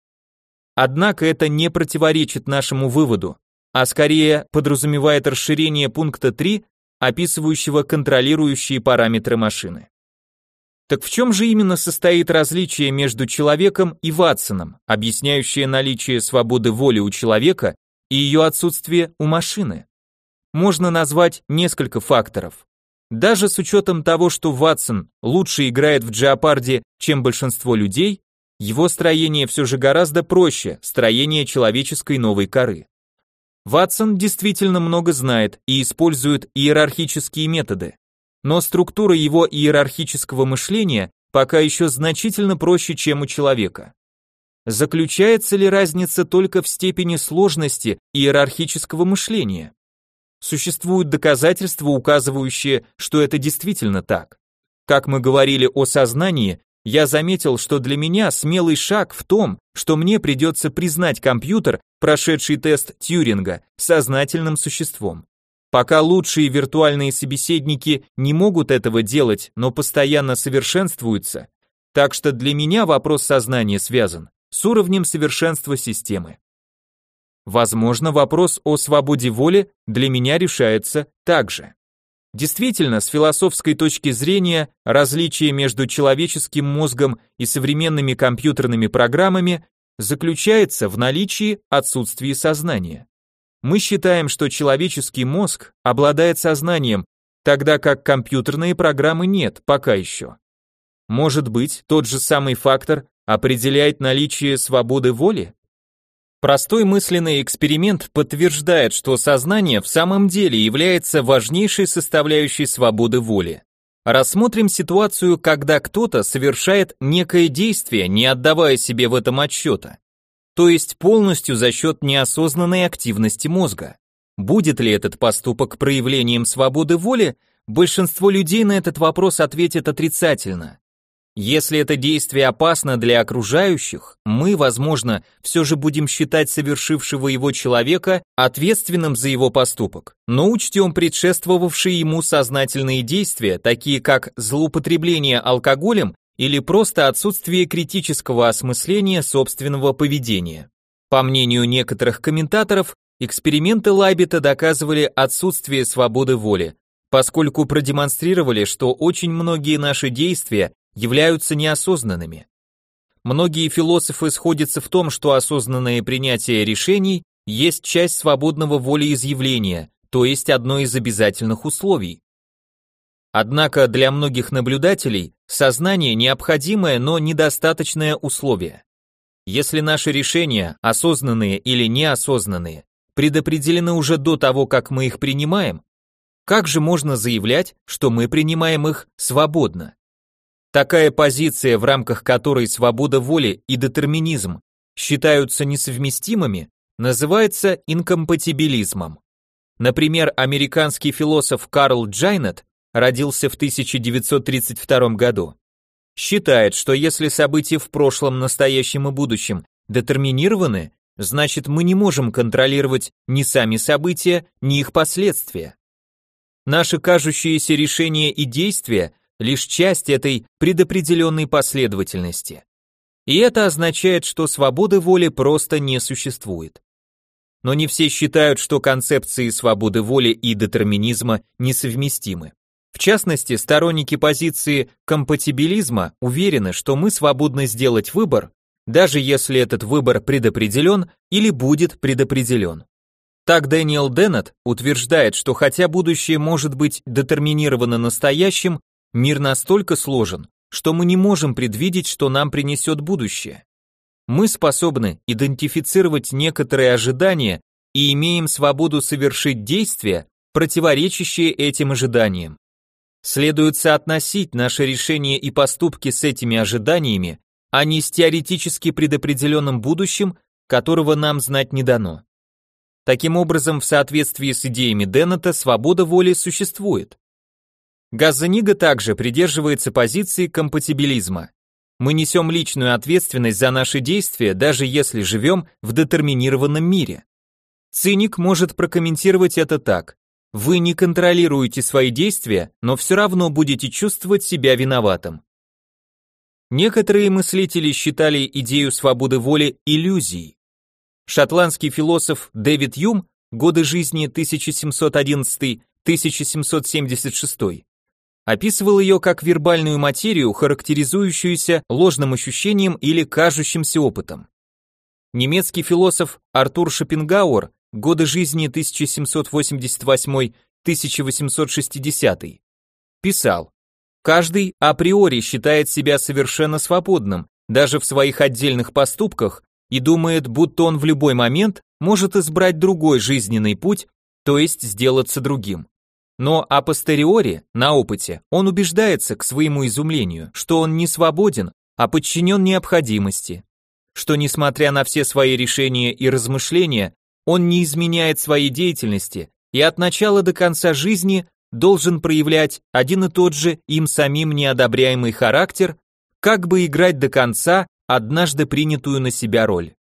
Однако это не противоречит нашему выводу, а скорее подразумевает расширение пункта 3, описывающего контролирующие параметры машины. Так в чем же именно состоит различие между человеком и Ватсоном, объясняющее наличие свободы воли у человека и ее отсутствие у машины? Можно назвать несколько факторов. Даже с учетом того, что Ватсон лучше играет в джеопарде, чем большинство людей, его строение все же гораздо проще строения человеческой новой коры. Ватсон действительно много знает и использует иерархические методы но структура его иерархического мышления пока еще значительно проще, чем у человека. Заключается ли разница только в степени сложности иерархического мышления? Существуют доказательства, указывающие, что это действительно так. Как мы говорили о сознании, я заметил, что для меня смелый шаг в том, что мне придется признать компьютер, прошедший тест Тьюринга, сознательным существом. Пока лучшие виртуальные собеседники не могут этого делать, но постоянно совершенствуются, так что для меня вопрос сознания связан с уровнем совершенства системы. Возможно, вопрос о свободе воли для меня решается также. Действительно, с философской точки зрения, различие между человеческим мозгом и современными компьютерными программами заключается в наличии отсутствия сознания. Мы считаем, что человеческий мозг обладает сознанием, тогда как компьютерные программы нет пока еще. Может быть, тот же самый фактор определяет наличие свободы воли? Простой мысленный эксперимент подтверждает, что сознание в самом деле является важнейшей составляющей свободы воли. Рассмотрим ситуацию, когда кто-то совершает некое действие, не отдавая себе в этом отчета то есть полностью за счет неосознанной активности мозга. Будет ли этот поступок проявлением свободы воли, большинство людей на этот вопрос ответит отрицательно. Если это действие опасно для окружающих, мы, возможно, все же будем считать совершившего его человека ответственным за его поступок, но учтем предшествовавшие ему сознательные действия, такие как злоупотребление алкоголем или просто отсутствие критического осмысления собственного поведения. По мнению некоторых комментаторов, эксперименты Лайбета доказывали отсутствие свободы воли, поскольку продемонстрировали, что очень многие наши действия являются неосознанными. Многие философы сходятся в том, что осознанное принятие решений есть часть свободного волеизъявления, то есть одно из обязательных условий. Однако для многих наблюдателей сознание необходимое, но недостаточное условие. Если наши решения, осознанные или неосознанные, предопределены уже до того, как мы их принимаем, как же можно заявлять, что мы принимаем их свободно? Такая позиция, в рамках которой свобода воли и детерминизм считаются несовместимыми, называется инкомпатибилизмом. Например, американский философ Карл Джайнет родился в 1932 году. Считает, что если события в прошлом, настоящем и будущем детерминированы, значит мы не можем контролировать ни сами события, ни их последствия. Наши кажущиеся решения и действия лишь часть этой предопределенной последовательности. И это означает, что свободы воли просто не существует. Но не все считают, что концепции свободы воли и детерминизма несовместимы. В частности, сторонники позиции компатибилизма уверены, что мы свободны сделать выбор, даже если этот выбор предопределен или будет предопределен. Так Дэниел Деннет утверждает, что хотя будущее может быть детерминировано настоящим, мир настолько сложен, что мы не можем предвидеть, что нам принесет будущее. Мы способны идентифицировать некоторые ожидания и имеем свободу совершить действия, противоречащие этим ожиданиям. Следует соотносить наши решения и поступки с этими ожиданиями, а не с теоретически предопределенным будущим, которого нам знать не дано. Таким образом, в соответствии с идеями Деннета, свобода воли существует. Газанига также придерживается позиции компатибилизма. Мы несем личную ответственность за наши действия, даже если живем в детерминированном мире. Циник может прокомментировать это так. Вы не контролируете свои действия, но все равно будете чувствовать себя виноватым. Некоторые мыслители считали идею свободы воли иллюзией. Шотландский философ Дэвид Юм, годы жизни 1711-1776, описывал ее как вербальную материю, характеризующуюся ложным ощущением или кажущимся опытом. Немецкий философ Артур Шопенгауэр, годы жизни 1788-1860, писал, «Каждый априори считает себя совершенно свободным, даже в своих отдельных поступках, и думает, будто он в любой момент может избрать другой жизненный путь, то есть сделаться другим. Но апостериори, на опыте, он убеждается к своему изумлению, что он не свободен, а подчинен необходимости, что несмотря на все свои решения и размышления, он не изменяет своей деятельности и от начала до конца жизни должен проявлять один и тот же им самим неодобряемый характер, как бы играть до конца однажды принятую на себя роль.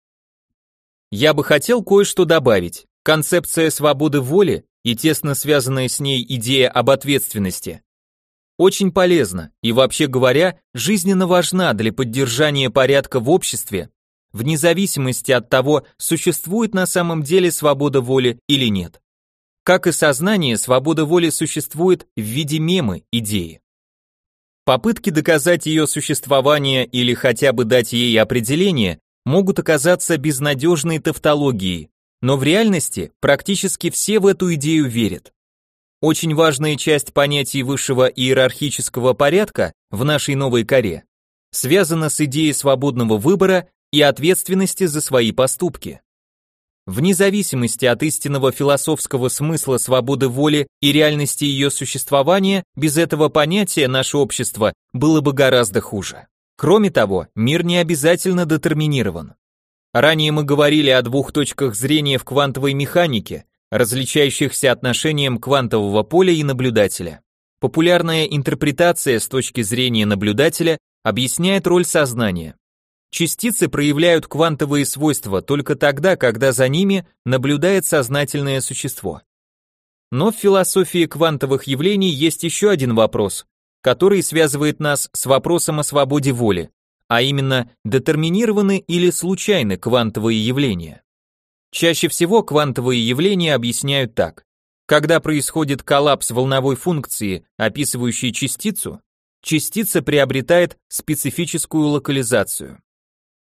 Я бы хотел кое-что добавить. Концепция свободы воли и тесно связанная с ней идея об ответственности очень полезна и, вообще говоря, жизненно важна для поддержания порядка в обществе, вне зависимости от того, существует на самом деле свобода воли или нет. Как и сознание, свобода воли существует в виде мемы, идеи. Попытки доказать ее существование или хотя бы дать ей определение могут оказаться безнадежной тавтологией, но в реальности практически все в эту идею верят. Очень важная часть понятий высшего иерархического порядка в нашей новой коре связана с идеей свободного выбора и ответственности за свои поступки. Вне зависимости от истинного философского смысла свободы воли и реальности ее существования, без этого понятия наше общество было бы гораздо хуже. Кроме того, мир не обязательно детерминирован. Ранее мы говорили о двух точках зрения в квантовой механике, различающихся отношением квантового поля и наблюдателя. Популярная интерпретация с точки зрения наблюдателя объясняет роль сознания. Частицы проявляют квантовые свойства только тогда, когда за ними наблюдает сознательное существо. Но в философии квантовых явлений есть еще один вопрос, который связывает нас с вопросом о свободе воли а именно детерминированы или случайны квантовые явления. Чаще всего квантовые явления объясняют так. Когда происходит коллапс волновой функции, описывающей частицу, частица приобретает специфическую локализацию.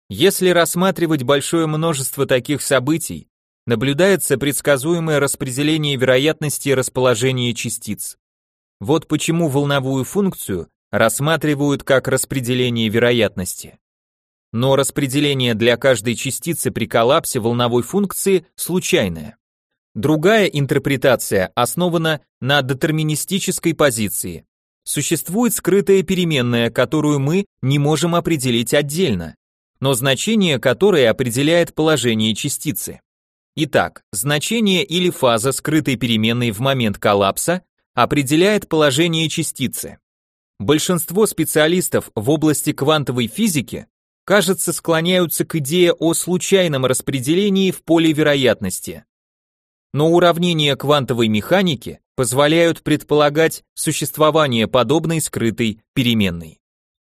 Если рассматривать большое множество таких событий, наблюдается предсказуемое распределение вероятности расположения частиц. Вот почему волновую функцию рассматривают как распределение вероятности. Но распределение для каждой частицы при коллапсе волновой функции случайное. Другая интерпретация основана на детерминистической позиции. Существует скрытая переменная, которую мы не можем определить отдельно, но значение которой определяет положение частицы. Итак, значение или фаза скрытой переменной в момент коллапса определяет положение частицы. Большинство специалистов в области квантовой физики, кажется, склоняются к идее о случайном распределении в поле вероятности. Но уравнения квантовой механики позволяют предполагать существование подобной скрытой переменной.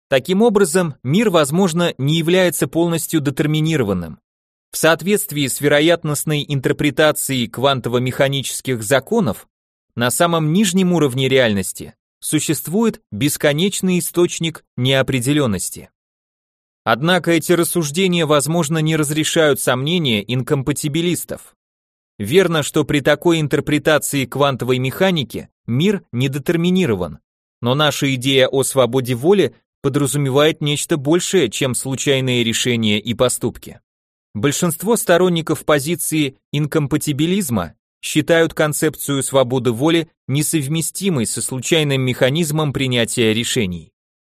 Таким образом, мир, возможно, не является полностью детерминированным. В соответствии с вероятностной интерпретацией квантово-механических законов, на самом нижнем уровне реальности существует бесконечный источник неопределенности. Однако эти рассуждения, возможно, не разрешают сомнения инкомпатибилистов. Верно, что при такой интерпретации квантовой механики мир не детерминирован, но наша идея о свободе воли подразумевает нечто большее, чем случайные решения и поступки. Большинство сторонников позиции инкомпатибилизма считают концепцию свободы воли несовместимой со случайным механизмом принятия решений.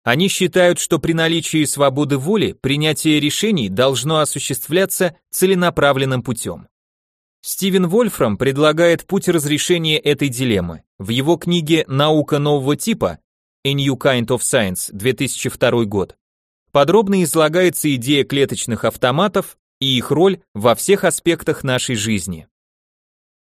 Они считают, что при наличии свободы воли принятие решений должно осуществляться целенаправленным путем. Стивен Вольфрам предлагает путь разрешения этой дилеммы. В его книге «Наука нового типа» A New Kind of Science, 2002 год, подробно излагается идея клеточных автоматов и их роль во всех аспектах нашей жизни.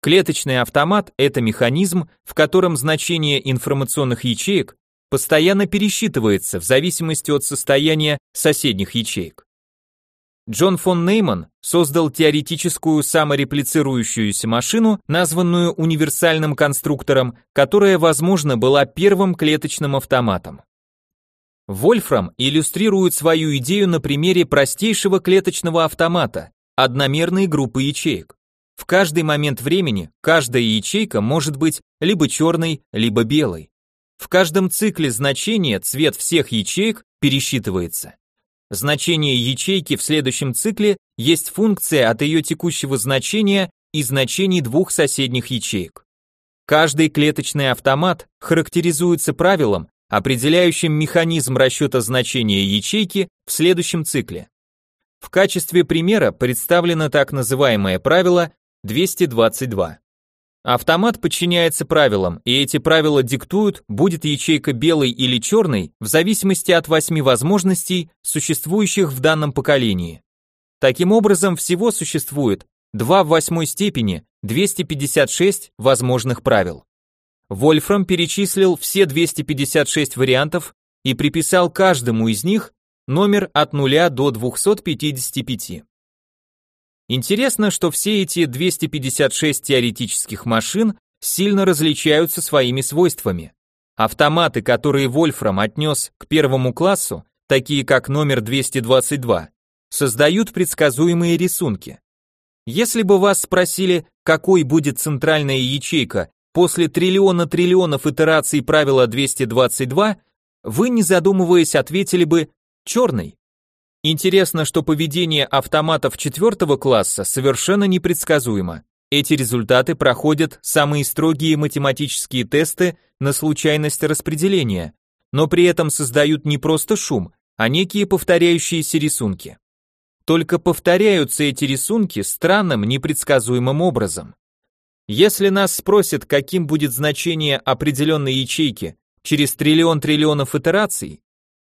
Клеточный автомат – это механизм, в котором значение информационных ячеек постоянно пересчитывается в зависимости от состояния соседних ячеек. Джон фон Нейман создал теоретическую самореплицирующуюся машину, названную универсальным конструктором, которая, возможно, была первым клеточным автоматом. Вольфрам иллюстрирует свою идею на примере простейшего клеточного автомата, одномерной группы ячеек. В каждый момент времени каждая ячейка может быть либо черной, либо белой. В каждом цикле значения цвет всех ячеек пересчитывается. Значение ячейки в следующем цикле есть функция от ее текущего значения и значений двух соседних ячеек. Каждый клеточный автомат характеризуется правилом, определяющим механизм расчета значения ячейки в следующем цикле. В качестве примера представлено так называемое правило 222. Автомат подчиняется правилам, и эти правила диктуют, будет ячейка белой или черной, в зависимости от восьми возможностей, существующих в данном поколении. Таким образом, всего существует 2 в восьмой степени 256 возможных правил. Вольфрам перечислил все 256 вариантов и приписал каждому из них номер от 0 до 255. Интересно, что все эти 256 теоретических машин сильно различаются своими свойствами. Автоматы, которые Вольфрам отнес к первому классу, такие как номер 222, создают предсказуемые рисунки. Если бы вас спросили, какой будет центральная ячейка после триллиона триллионов итераций правила 222, вы, не задумываясь, ответили бы «черный». Интересно, что поведение автоматов четвертого класса совершенно непредсказуемо. Эти результаты проходят самые строгие математические тесты на случайность распределения, но при этом создают не просто шум, а некие повторяющиеся рисунки. Только повторяются эти рисунки странным, непредсказуемым образом. Если нас спросят, каким будет значение определенной ячейки через триллион триллионов итераций,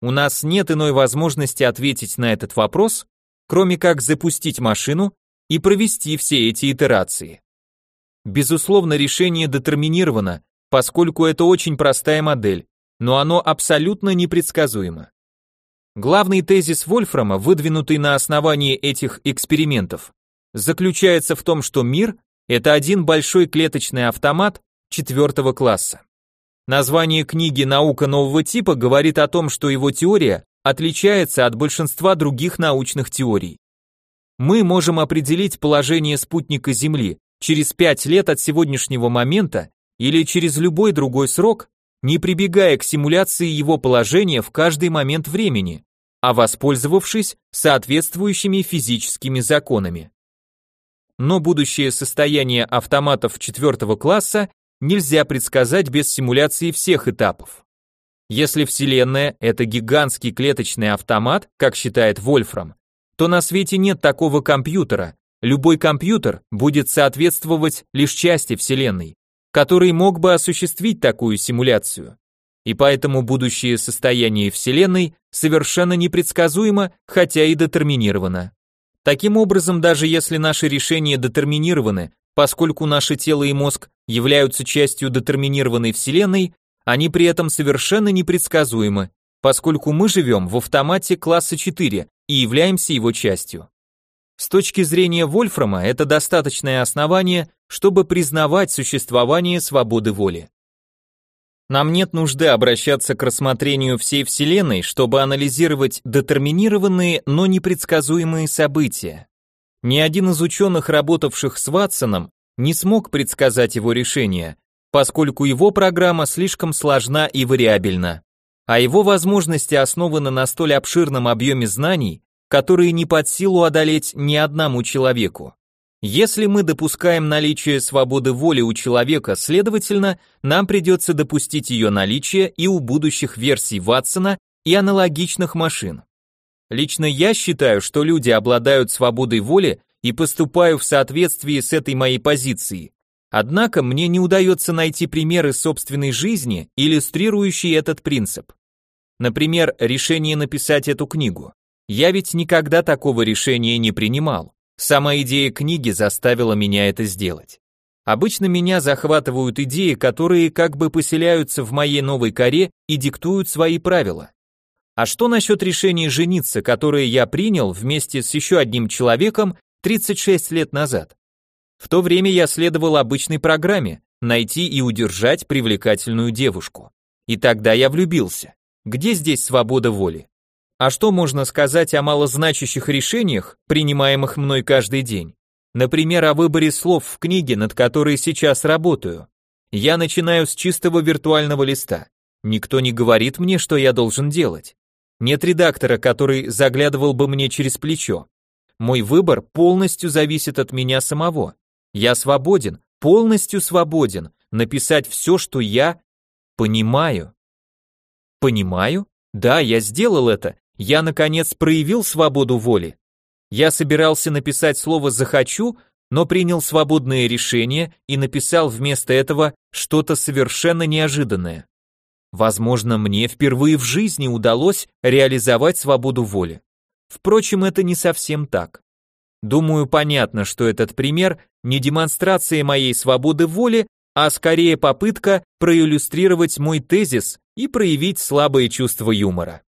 у нас нет иной возможности ответить на этот вопрос, кроме как запустить машину и провести все эти итерации. Безусловно, решение детерминировано, поскольку это очень простая модель, но оно абсолютно непредсказуемо. Главный тезис Вольфрама, выдвинутый на основании этих экспериментов, заключается в том, что мир – это один большой клеточный автомат четвертого класса. Название книги «Наука нового типа» говорит о том, что его теория отличается от большинства других научных теорий. Мы можем определить положение спутника Земли через 5 лет от сегодняшнего момента или через любой другой срок, не прибегая к симуляции его положения в каждый момент времени, а воспользовавшись соответствующими физическими законами. Но будущее состояние автоматов четвертого класса нельзя предсказать без симуляции всех этапов. Если Вселенная – это гигантский клеточный автомат, как считает Вольфрам, то на свете нет такого компьютера, любой компьютер будет соответствовать лишь части Вселенной, который мог бы осуществить такую симуляцию. И поэтому будущее состояние Вселенной совершенно непредсказуемо, хотя и детерминировано. Таким образом, даже если наши решения детерминированы, Поскольку наше тело и мозг являются частью детерминированной Вселенной, они при этом совершенно непредсказуемы, поскольку мы живем в автомате класса 4 и являемся его частью. С точки зрения Вольфрама это достаточное основание, чтобы признавать существование свободы воли. Нам нет нужды обращаться к рассмотрению всей Вселенной, чтобы анализировать детерминированные, но непредсказуемые события. Ни один из ученых, работавших с Ватсоном, не смог предсказать его решение, поскольку его программа слишком сложна и вариабельна, а его возможности основаны на столь обширном объеме знаний, которые не под силу одолеть ни одному человеку. Если мы допускаем наличие свободы воли у человека, следовательно, нам придется допустить ее наличие и у будущих версий Ватсона и аналогичных машин. Лично я считаю, что люди обладают свободой воли и поступаю в соответствии с этой моей позицией. Однако мне не удается найти примеры собственной жизни, иллюстрирующие этот принцип. Например, решение написать эту книгу. Я ведь никогда такого решения не принимал. Сама идея книги заставила меня это сделать. Обычно меня захватывают идеи, которые как бы поселяются в моей новой коре и диктуют свои правила. А что насчет решения жениться, которое я принял вместе с еще одним человеком 36 лет назад? В то время я следовал обычной программе найти и удержать привлекательную девушку. И тогда я влюбился. Где здесь свобода воли? А что можно сказать о малозначащих решениях, принимаемых мной каждый день? Например, о выборе слов в книге, над которой сейчас работаю. Я начинаю с чистого виртуального листа. Никто не говорит мне, что я должен делать. Нет редактора, который заглядывал бы мне через плечо. Мой выбор полностью зависит от меня самого. Я свободен, полностью свободен написать все, что я понимаю. Понимаю? Да, я сделал это, я, наконец, проявил свободу воли. Я собирался написать слово «захочу», но принял свободное решение и написал вместо этого что-то совершенно неожиданное. Возможно, мне впервые в жизни удалось реализовать свободу воли. Впрочем, это не совсем так. Думаю, понятно, что этот пример не демонстрация моей свободы воли, а скорее попытка проиллюстрировать мой тезис и проявить слабое чувство юмора.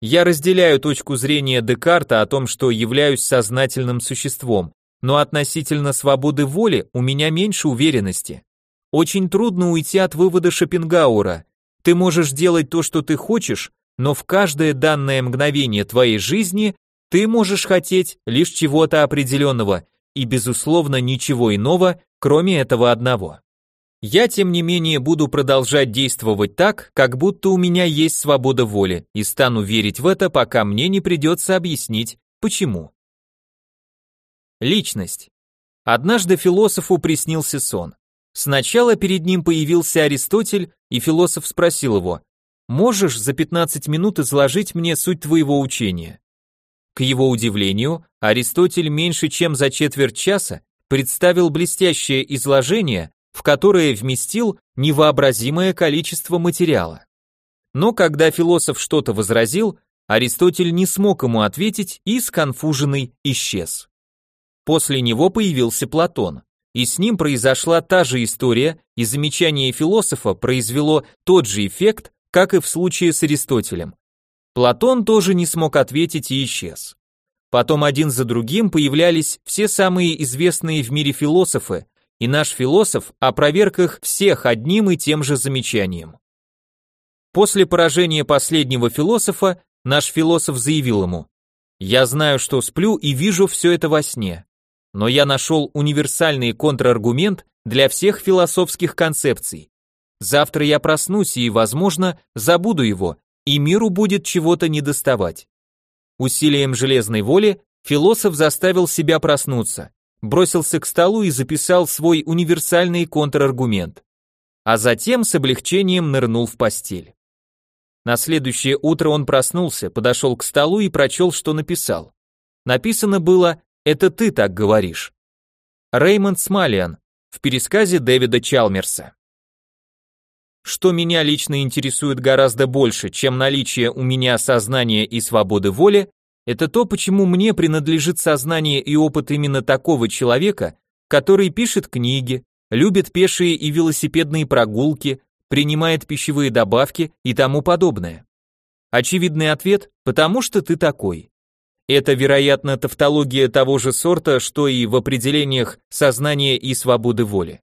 Я разделяю точку зрения Декарта о том, что являюсь сознательным существом, но относительно свободы воли у меня меньше уверенности. Очень трудно уйти от вывода Шопенгауэра. Ты можешь делать то, что ты хочешь, но в каждое данное мгновение твоей жизни ты можешь хотеть лишь чего-то определенного и, безусловно, ничего иного, кроме этого одного. Я, тем не менее, буду продолжать действовать так, как будто у меня есть свобода воли, и стану верить в это, пока мне не придется объяснить, почему. Личность. Однажды философу приснился сон. Сначала перед ним появился Аристотель, и философ спросил его, «Можешь за 15 минут изложить мне суть твоего учения?» К его удивлению, Аристотель меньше чем за четверть часа представил блестящее изложение, в которое вместил невообразимое количество материала. Но когда философ что-то возразил, Аристотель не смог ему ответить и сконфуженный исчез. После него появился Платон, и с ним произошла та же история, и замечание философа произвело тот же эффект, как и в случае с Аристотелем. Платон тоже не смог ответить и исчез. Потом один за другим появлялись все самые известные в мире философы, и наш философ опроверг их всех одним и тем же замечанием. После поражения последнего философа, наш философ заявил ему, «Я знаю, что сплю и вижу все это во сне, но я нашел универсальный контраргумент для всех философских концепций. Завтра я проснусь и, возможно, забуду его, и миру будет чего-то недоставать». Усилием железной воли философ заставил себя проснуться бросился к столу и записал свой универсальный контраргумент, а затем с облегчением нырнул в постель. На следующее утро он проснулся, подошел к столу и прочел, что написал. Написано было «Это ты так говоришь». Реймонд Смалиан в пересказе Дэвида Чалмерса. Что меня лично интересует гораздо больше, чем наличие у меня сознания и свободы воли, это то, почему мне принадлежит сознание и опыт именно такого человека, который пишет книги, любит пешие и велосипедные прогулки, принимает пищевые добавки и тому подобное. Очевидный ответ – потому что ты такой. Это, вероятно, тавтология того же сорта, что и в определениях сознания и свободы воли.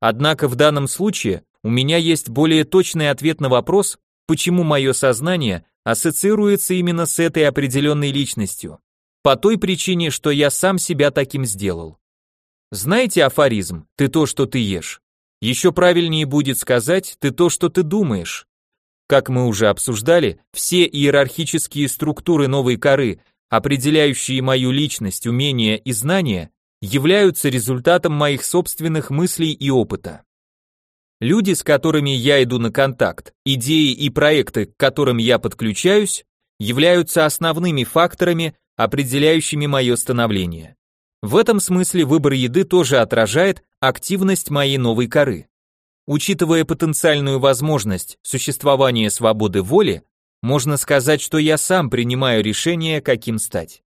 Однако в данном случае у меня есть более точный ответ на вопрос, почему мое сознание ассоциируется именно с этой определенной личностью, по той причине, что я сам себя таким сделал. Знаете афоризм «ты то, что ты ешь»? Еще правильнее будет сказать «ты то, что ты думаешь». Как мы уже обсуждали, все иерархические структуры новой коры, определяющие мою личность, умения и знания, являются результатом моих собственных мыслей и опыта. Люди, с которыми я иду на контакт, идеи и проекты, к которым я подключаюсь, являются основными факторами, определяющими мое становление. В этом смысле выбор еды тоже отражает активность моей новой коры. Учитывая потенциальную возможность существования свободы воли, можно сказать, что я сам принимаю решение, каким стать.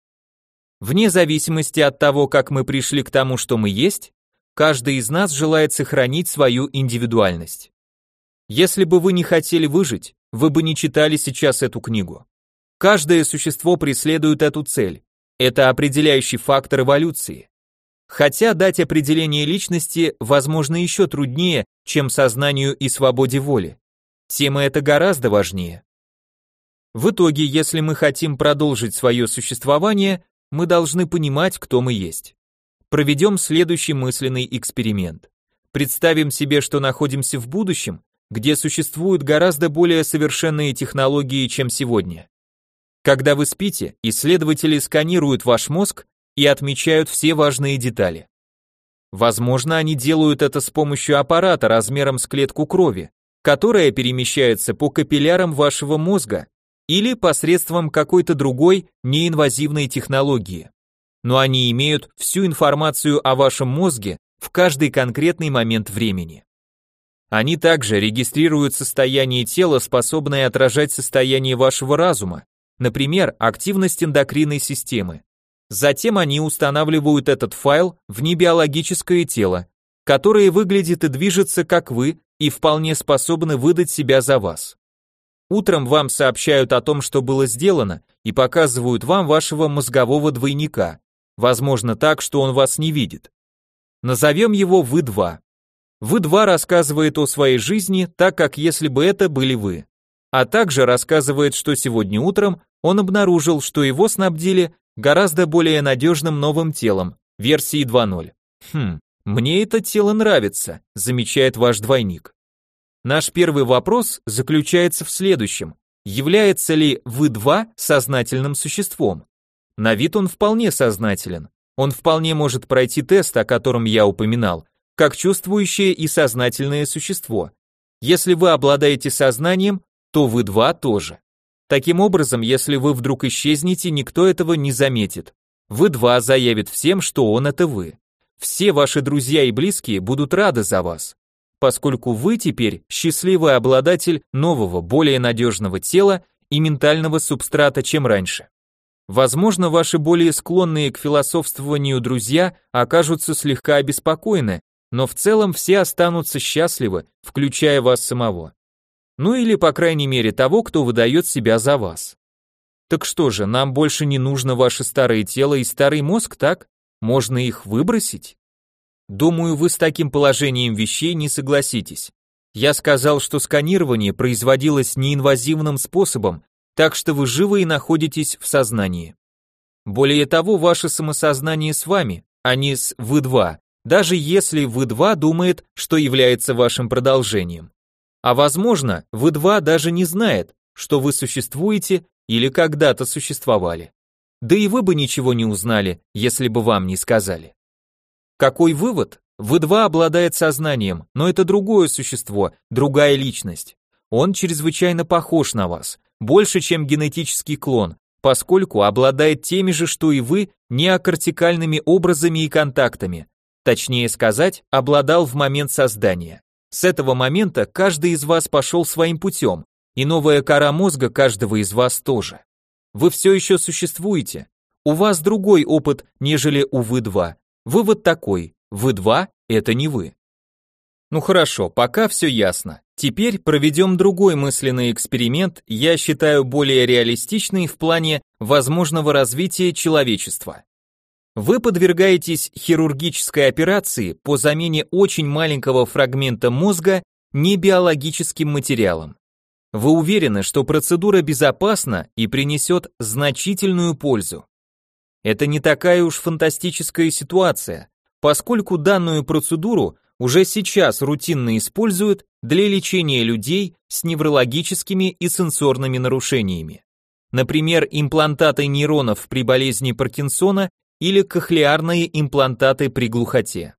Вне зависимости от того, как мы пришли к тому, что мы есть, каждый из нас желает сохранить свою индивидуальность. Если бы вы не хотели выжить, вы бы не читали сейчас эту книгу. Каждое существо преследует эту цель. Это определяющий фактор эволюции. Хотя дать определение личности, возможно, еще труднее, чем сознанию и свободе воли. Тема эта гораздо важнее. В итоге, если мы хотим продолжить свое существование, мы должны понимать, кто мы есть. Проведем следующий мысленный эксперимент. Представим себе, что находимся в будущем, где существуют гораздо более совершенные технологии, чем сегодня. Когда вы спите, исследователи сканируют ваш мозг и отмечают все важные детали. Возможно, они делают это с помощью аппарата размером с клетку крови, которая перемещается по капиллярам вашего мозга или посредством какой-то другой неинвазивной технологии. Но они имеют всю информацию о вашем мозге в каждый конкретный момент времени. Они также регистрируют состояние тела, способное отражать состояние вашего разума, например, активность эндокринной системы. Затем они устанавливают этот файл в небиологическое тело, которое выглядит и движется как вы и вполне способны выдать себя за вас. Утром вам сообщают о том, что было сделано, и показывают вам вашего мозгового двойника, возможно так, что он вас не видит. Назовем его Вы-2. Вы-2 рассказывает о своей жизни так, как если бы это были вы. А также рассказывает, что сегодня утром он обнаружил, что его снабдили гораздо более надежным новым телом, версии 2.0. Хм, мне это тело нравится, замечает ваш двойник. Наш первый вопрос заключается в следующем. Является ли вы-2 сознательным существом? На вид он вполне сознателен. Он вполне может пройти тест, о котором я упоминал, как чувствующее и сознательное существо. Если вы обладаете сознанием, то вы два тоже. Таким образом, если вы вдруг исчезнете, никто этого не заметит. Вы два заявит всем, что он это вы. Все ваши друзья и близкие будут рады за вас, поскольку вы теперь счастливый обладатель нового, более надежного тела и ментального субстрата, чем раньше. Возможно, ваши более склонные к философствованию друзья окажутся слегка обеспокоены, но в целом все останутся счастливы, включая вас самого. Ну или, по крайней мере, того, кто выдает себя за вас. Так что же, нам больше не нужно ваше старое тело и старый мозг, так? Можно их выбросить? Думаю, вы с таким положением вещей не согласитесь. Я сказал, что сканирование производилось неинвазивным способом, так что вы живы и находитесь в сознании. Более того, ваше самосознание с вами, а не с вы-2, даже если вы-2 думает, что является вашим продолжением. А возможно, вы два даже не знает, что вы существуете или когда-то существовали. Да и вы бы ничего не узнали, если бы вам не сказали. Какой вывод? Вы два обладает сознанием, но это другое существо, другая личность. Он чрезвычайно похож на вас, больше, чем генетический клон, поскольку обладает теми же, что и вы, неокортикальными образами и контактами. Точнее сказать, обладал в момент создания. С этого момента каждый из вас пошел своим путем, и новая кора мозга каждого из вас тоже. Вы все еще существуете. У вас другой опыт, нежели у вы-2. Вывод такой, вы-2 – это не вы. Ну хорошо, пока все ясно. Теперь проведем другой мысленный эксперимент, я считаю более реалистичный в плане возможного развития человечества. Вы подвергаетесь хирургической операции по замене очень маленького фрагмента мозга небиологическим материалом. Вы уверены, что процедура безопасна и принесет значительную пользу. Это не такая уж фантастическая ситуация, поскольку данную процедуру уже сейчас рутинно используют для лечения людей с неврологическими и сенсорными нарушениями. Например, имплантаты нейронов при болезни Паркинсона или кохлеарные имплантаты при глухоте.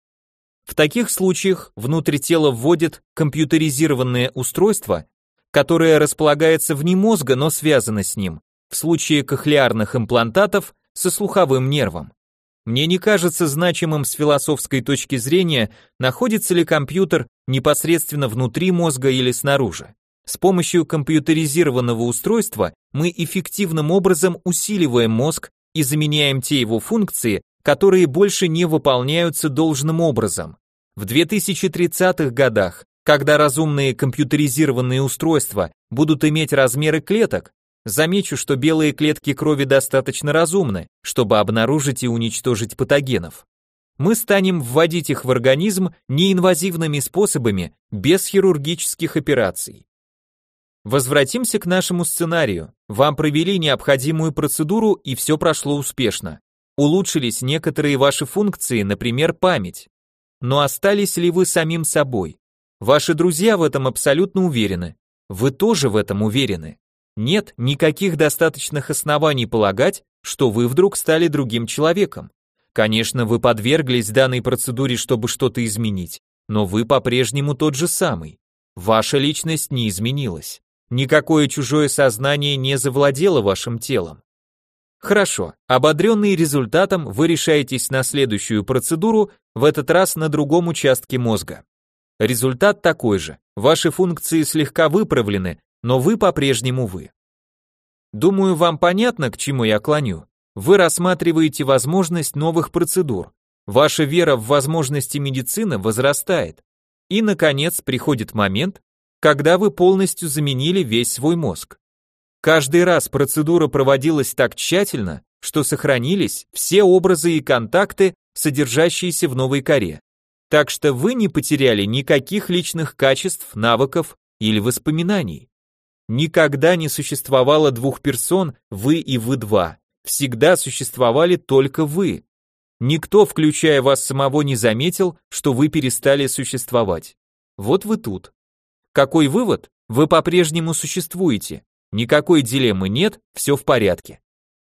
В таких случаях внутрь тела вводят компьютеризированное устройство, которое располагается вне мозга, но связано с ним, в случае кохлеарных имплантатов со слуховым нервом. Мне не кажется значимым с философской точки зрения, находится ли компьютер непосредственно внутри мозга или снаружи. С помощью компьютеризированного устройства мы эффективным образом усиливаем мозг и заменяем те его функции, которые больше не выполняются должным образом. В 2030-х годах, когда разумные компьютеризированные устройства будут иметь размеры клеток, Замечу, что белые клетки крови достаточно разумны, чтобы обнаружить и уничтожить патогенов. Мы станем вводить их в организм неинвазивными способами, без хирургических операций. Возвратимся к нашему сценарию. Вам провели необходимую процедуру и все прошло успешно. Улучшились некоторые ваши функции, например, память. Но остались ли вы самим собой? Ваши друзья в этом абсолютно уверены. Вы тоже в этом уверены нет никаких достаточных оснований полагать, что вы вдруг стали другим человеком. Конечно, вы подверглись данной процедуре, чтобы что-то изменить, но вы по-прежнему тот же самый. Ваша личность не изменилась. Никакое чужое сознание не завладело вашим телом. Хорошо, ободренный результатом вы решаетесь на следующую процедуру, в этот раз на другом участке мозга. Результат такой же, ваши функции слегка выправлены, но вы по-прежнему вы. Думаю, вам понятно, к чему я клоню. Вы рассматриваете возможность новых процедур. Ваша вера в возможности медицины возрастает. И, наконец, приходит момент, когда вы полностью заменили весь свой мозг. Каждый раз процедура проводилась так тщательно, что сохранились все образы и контакты, содержащиеся в новой коре. Так что вы не потеряли никаких личных качеств, навыков или воспоминаний. Никогда не существовало двух персон, вы и вы два. Всегда существовали только вы. Никто, включая вас самого, не заметил, что вы перестали существовать. Вот вы тут. Какой вывод? Вы по-прежнему существуете. Никакой дилеммы нет, все в порядке.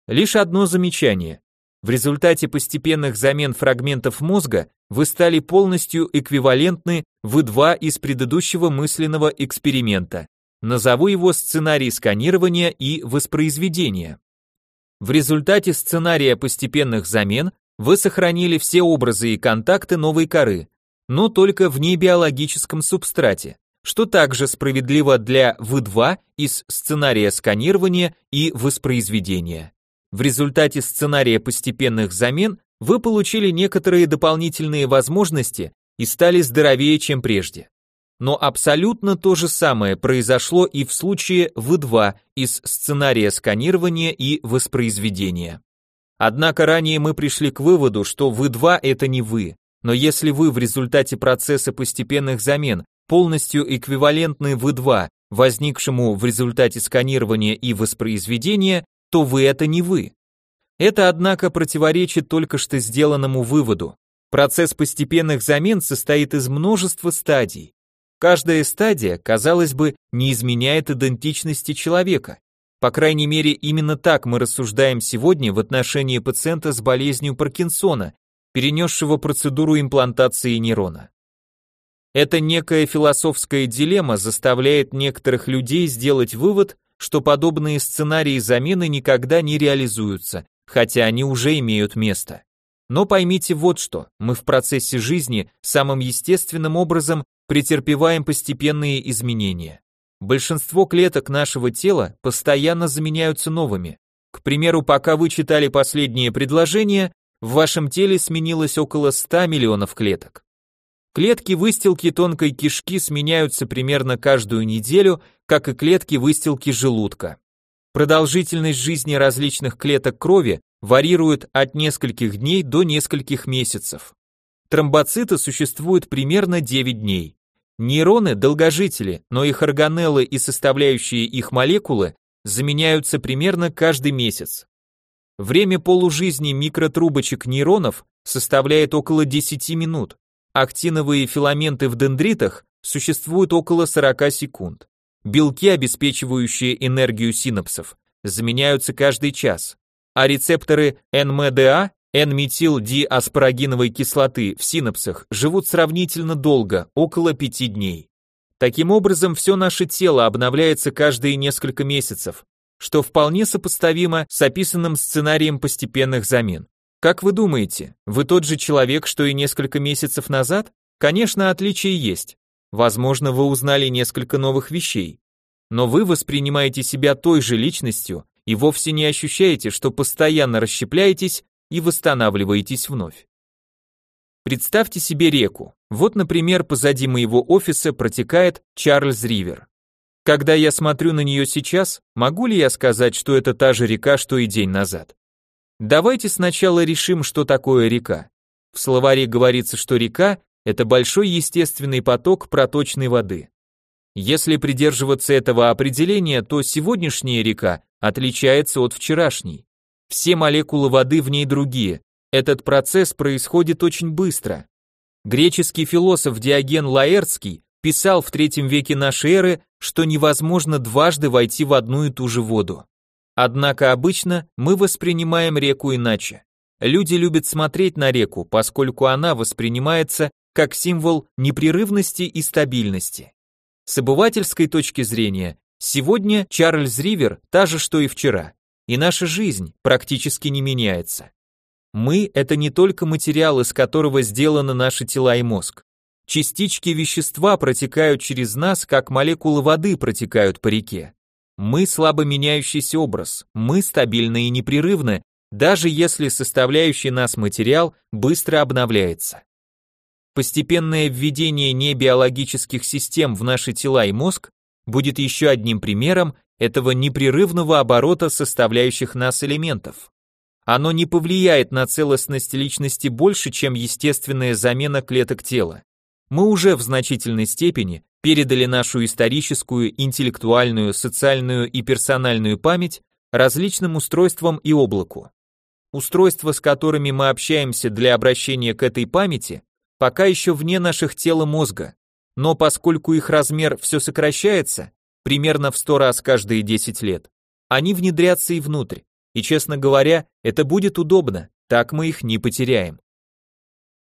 Лишь одно замечание. В результате постепенных замен фрагментов мозга вы стали полностью эквивалентны вы два из предыдущего мысленного эксперимента. Назову его сценарий сканирования и воспроизведения. В результате сценария постепенных замен вы сохранили все образы и контакты новой коры, но только в небиологическом субстрате, что также справедливо для В2 из сценария сканирования и воспроизведения. В результате сценария постепенных замен вы получили некоторые дополнительные возможности и стали здоровее, чем прежде. Но абсолютно то же самое произошло и в случае В2 из сценария сканирования и воспроизведения. Однако ранее мы пришли к выводу, что В2 это не вы, но если вы в результате процесса постепенных замен полностью эквивалентны В2, возникшему в результате сканирования и воспроизведения, то вы это не вы. Это, однако, противоречит только что сделанному выводу. Процесс постепенных замен состоит из множества стадий. Каждая стадия, казалось бы, не изменяет идентичности человека. По крайней мере, именно так мы рассуждаем сегодня в отношении пациента с болезнью Паркинсона, перенесшего процедуру имплантации нейрона. Эта некая философская дилемма заставляет некоторых людей сделать вывод, что подобные сценарии замены никогда не реализуются, хотя они уже имеют место. Но поймите вот что, мы в процессе жизни самым естественным образом претерпеваем постепенные изменения. Большинство клеток нашего тела постоянно заменяются новыми. К примеру, пока вы читали последнее предложение, в вашем теле сменилось около 100 миллионов клеток. Клетки выстилки тонкой кишки сменяются примерно каждую неделю, как и клетки выстилки желудка. Продолжительность жизни различных клеток крови варьирует от нескольких дней до нескольких месяцев. Тромбоциты существуют примерно 9 дней. Нейроны – долгожители, но их органеллы и составляющие их молекулы заменяются примерно каждый месяц. Время полужизни микротрубочек нейронов составляет около 10 минут. Актиновые филаменты в дендритах существуют около 40 секунд. Белки, обеспечивающие энергию синапсов, заменяются каждый час, а рецепторы НМДА N-метил-диаспарагиновой кислоты в синапсах живут сравнительно долго, около 5 дней. Таким образом, все наше тело обновляется каждые несколько месяцев, что вполне сопоставимо с описанным сценарием постепенных замен. Как вы думаете, вы тот же человек, что и несколько месяцев назад? Конечно, отличия есть. Возможно, вы узнали несколько новых вещей. Но вы воспринимаете себя той же личностью и вовсе не ощущаете, что постоянно расщепляетесь и восстанавливаетесь вновь. Представьте себе реку. Вот, например, позади моего офиса протекает Чарльз Ривер. Когда я смотрю на нее сейчас, могу ли я сказать, что это та же река, что и день назад? Давайте сначала решим, что такое река. В словаре говорится, что река – это большой естественный поток проточной воды. Если придерживаться этого определения, то сегодняшняя река отличается от вчерашней. Все молекулы воды в ней другие. Этот процесс происходит очень быстро. Греческий философ Диоген Лаэртский писал в третьем веке нашей эры, что невозможно дважды войти в одну и ту же воду. Однако обычно мы воспринимаем реку иначе. Люди любят смотреть на реку, поскольку она воспринимается как символ непрерывности и стабильности. С обывательской точки зрения, сегодня Чарльз Ривер та же, что и вчера и наша жизнь практически не меняется. Мы – это не только материал, из которого сделаны наши тела и мозг. Частички вещества протекают через нас, как молекулы воды протекают по реке. Мы слабо меняющийся образ, мы стабильны и непрерывны, даже если составляющий нас материал быстро обновляется. Постепенное введение небиологических систем в наши тела и мозг будет еще одним примером этого непрерывного оборота составляющих нас элементов. Оно не повлияет на целостность личности больше, чем естественная замена клеток тела. Мы уже в значительной степени передали нашу историческую, интеллектуальную, социальную и персональную память различным устройствам и облаку. Устройства, с которыми мы общаемся для обращения к этой памяти, пока еще вне наших тел и мозга, но поскольку их размер все сокращается, примерно в 100 раз каждые 10 лет, они внедрятся и внутрь. И, честно говоря, это будет удобно, так мы их не потеряем.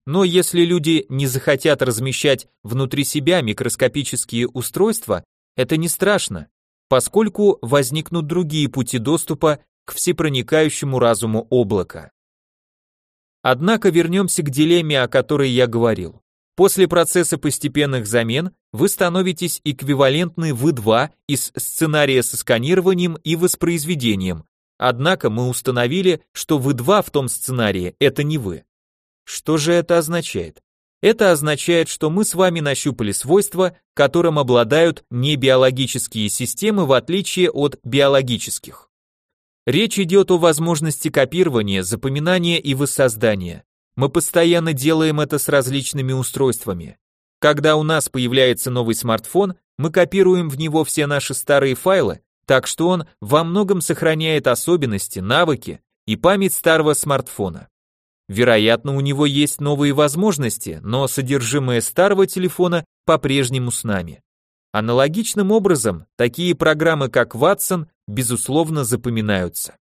Но если люди не захотят размещать внутри себя микроскопические устройства, это не страшно, поскольку возникнут другие пути доступа к всепроникающему разуму облака. Однако вернемся к дилемме, о которой я говорил. После процесса постепенных замен вы становитесь эквивалентны V2 из сценария со сканированием и воспроизведением. Однако мы установили, что V2 в том сценарии это не вы. Что же это означает? Это означает, что мы с вами нащупали свойства, которым обладают небиологические системы в отличие от биологических. Речь идет о возможности копирования, запоминания и воссоздания. Мы постоянно делаем это с различными устройствами. Когда у нас появляется новый смартфон, мы копируем в него все наши старые файлы, так что он во многом сохраняет особенности, навыки и память старого смартфона. Вероятно, у него есть новые возможности, но содержимое старого телефона по-прежнему с нами. Аналогичным образом, такие программы, как Watson, безусловно запоминаются.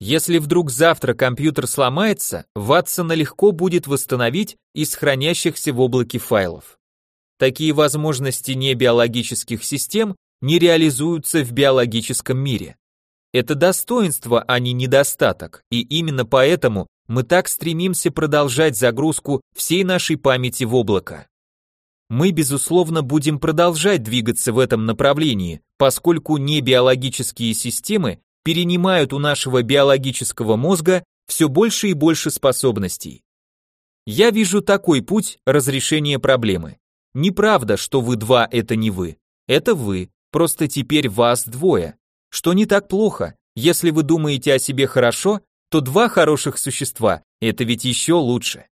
Если вдруг завтра компьютер сломается, Ватсона легко будет восстановить из хранящихся в облаке файлов. Такие возможности небиологических систем не реализуются в биологическом мире. Это достоинство, а не недостаток, и именно поэтому мы так стремимся продолжать загрузку всей нашей памяти в облако. Мы, безусловно, будем продолжать двигаться в этом направлении, поскольку небиологические системы перенимают у нашего биологического мозга все больше и больше способностей. Я вижу такой путь разрешения проблемы. Неправда, что вы два это не вы. Это вы, просто теперь вас двое. Что не так плохо. Если вы думаете о себе хорошо, то два хороших существа это ведь еще лучше.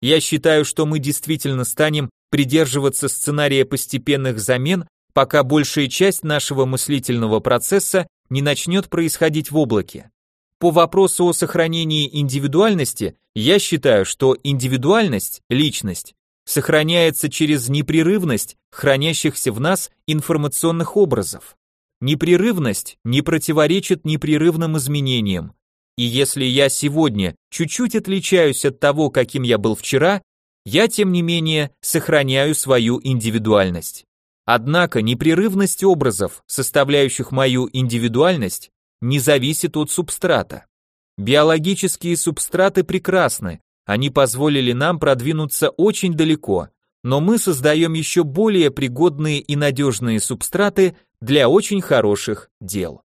Я считаю, что мы действительно станем придерживаться сценария постепенных замен, пока большая часть нашего мыслительного процесса не начнет происходить в облаке. По вопросу о сохранении индивидуальности, я считаю, что индивидуальность, личность, сохраняется через непрерывность хранящихся в нас информационных образов. Непрерывность не противоречит непрерывным изменениям. И если я сегодня чуть-чуть отличаюсь от того, каким я был вчера, я тем не менее сохраняю свою индивидуальность. Однако непрерывность образов, составляющих мою индивидуальность, не зависит от субстрата. Биологические субстраты прекрасны, они позволили нам продвинуться очень далеко, но мы создаем еще более пригодные и надежные субстраты для очень хороших дел.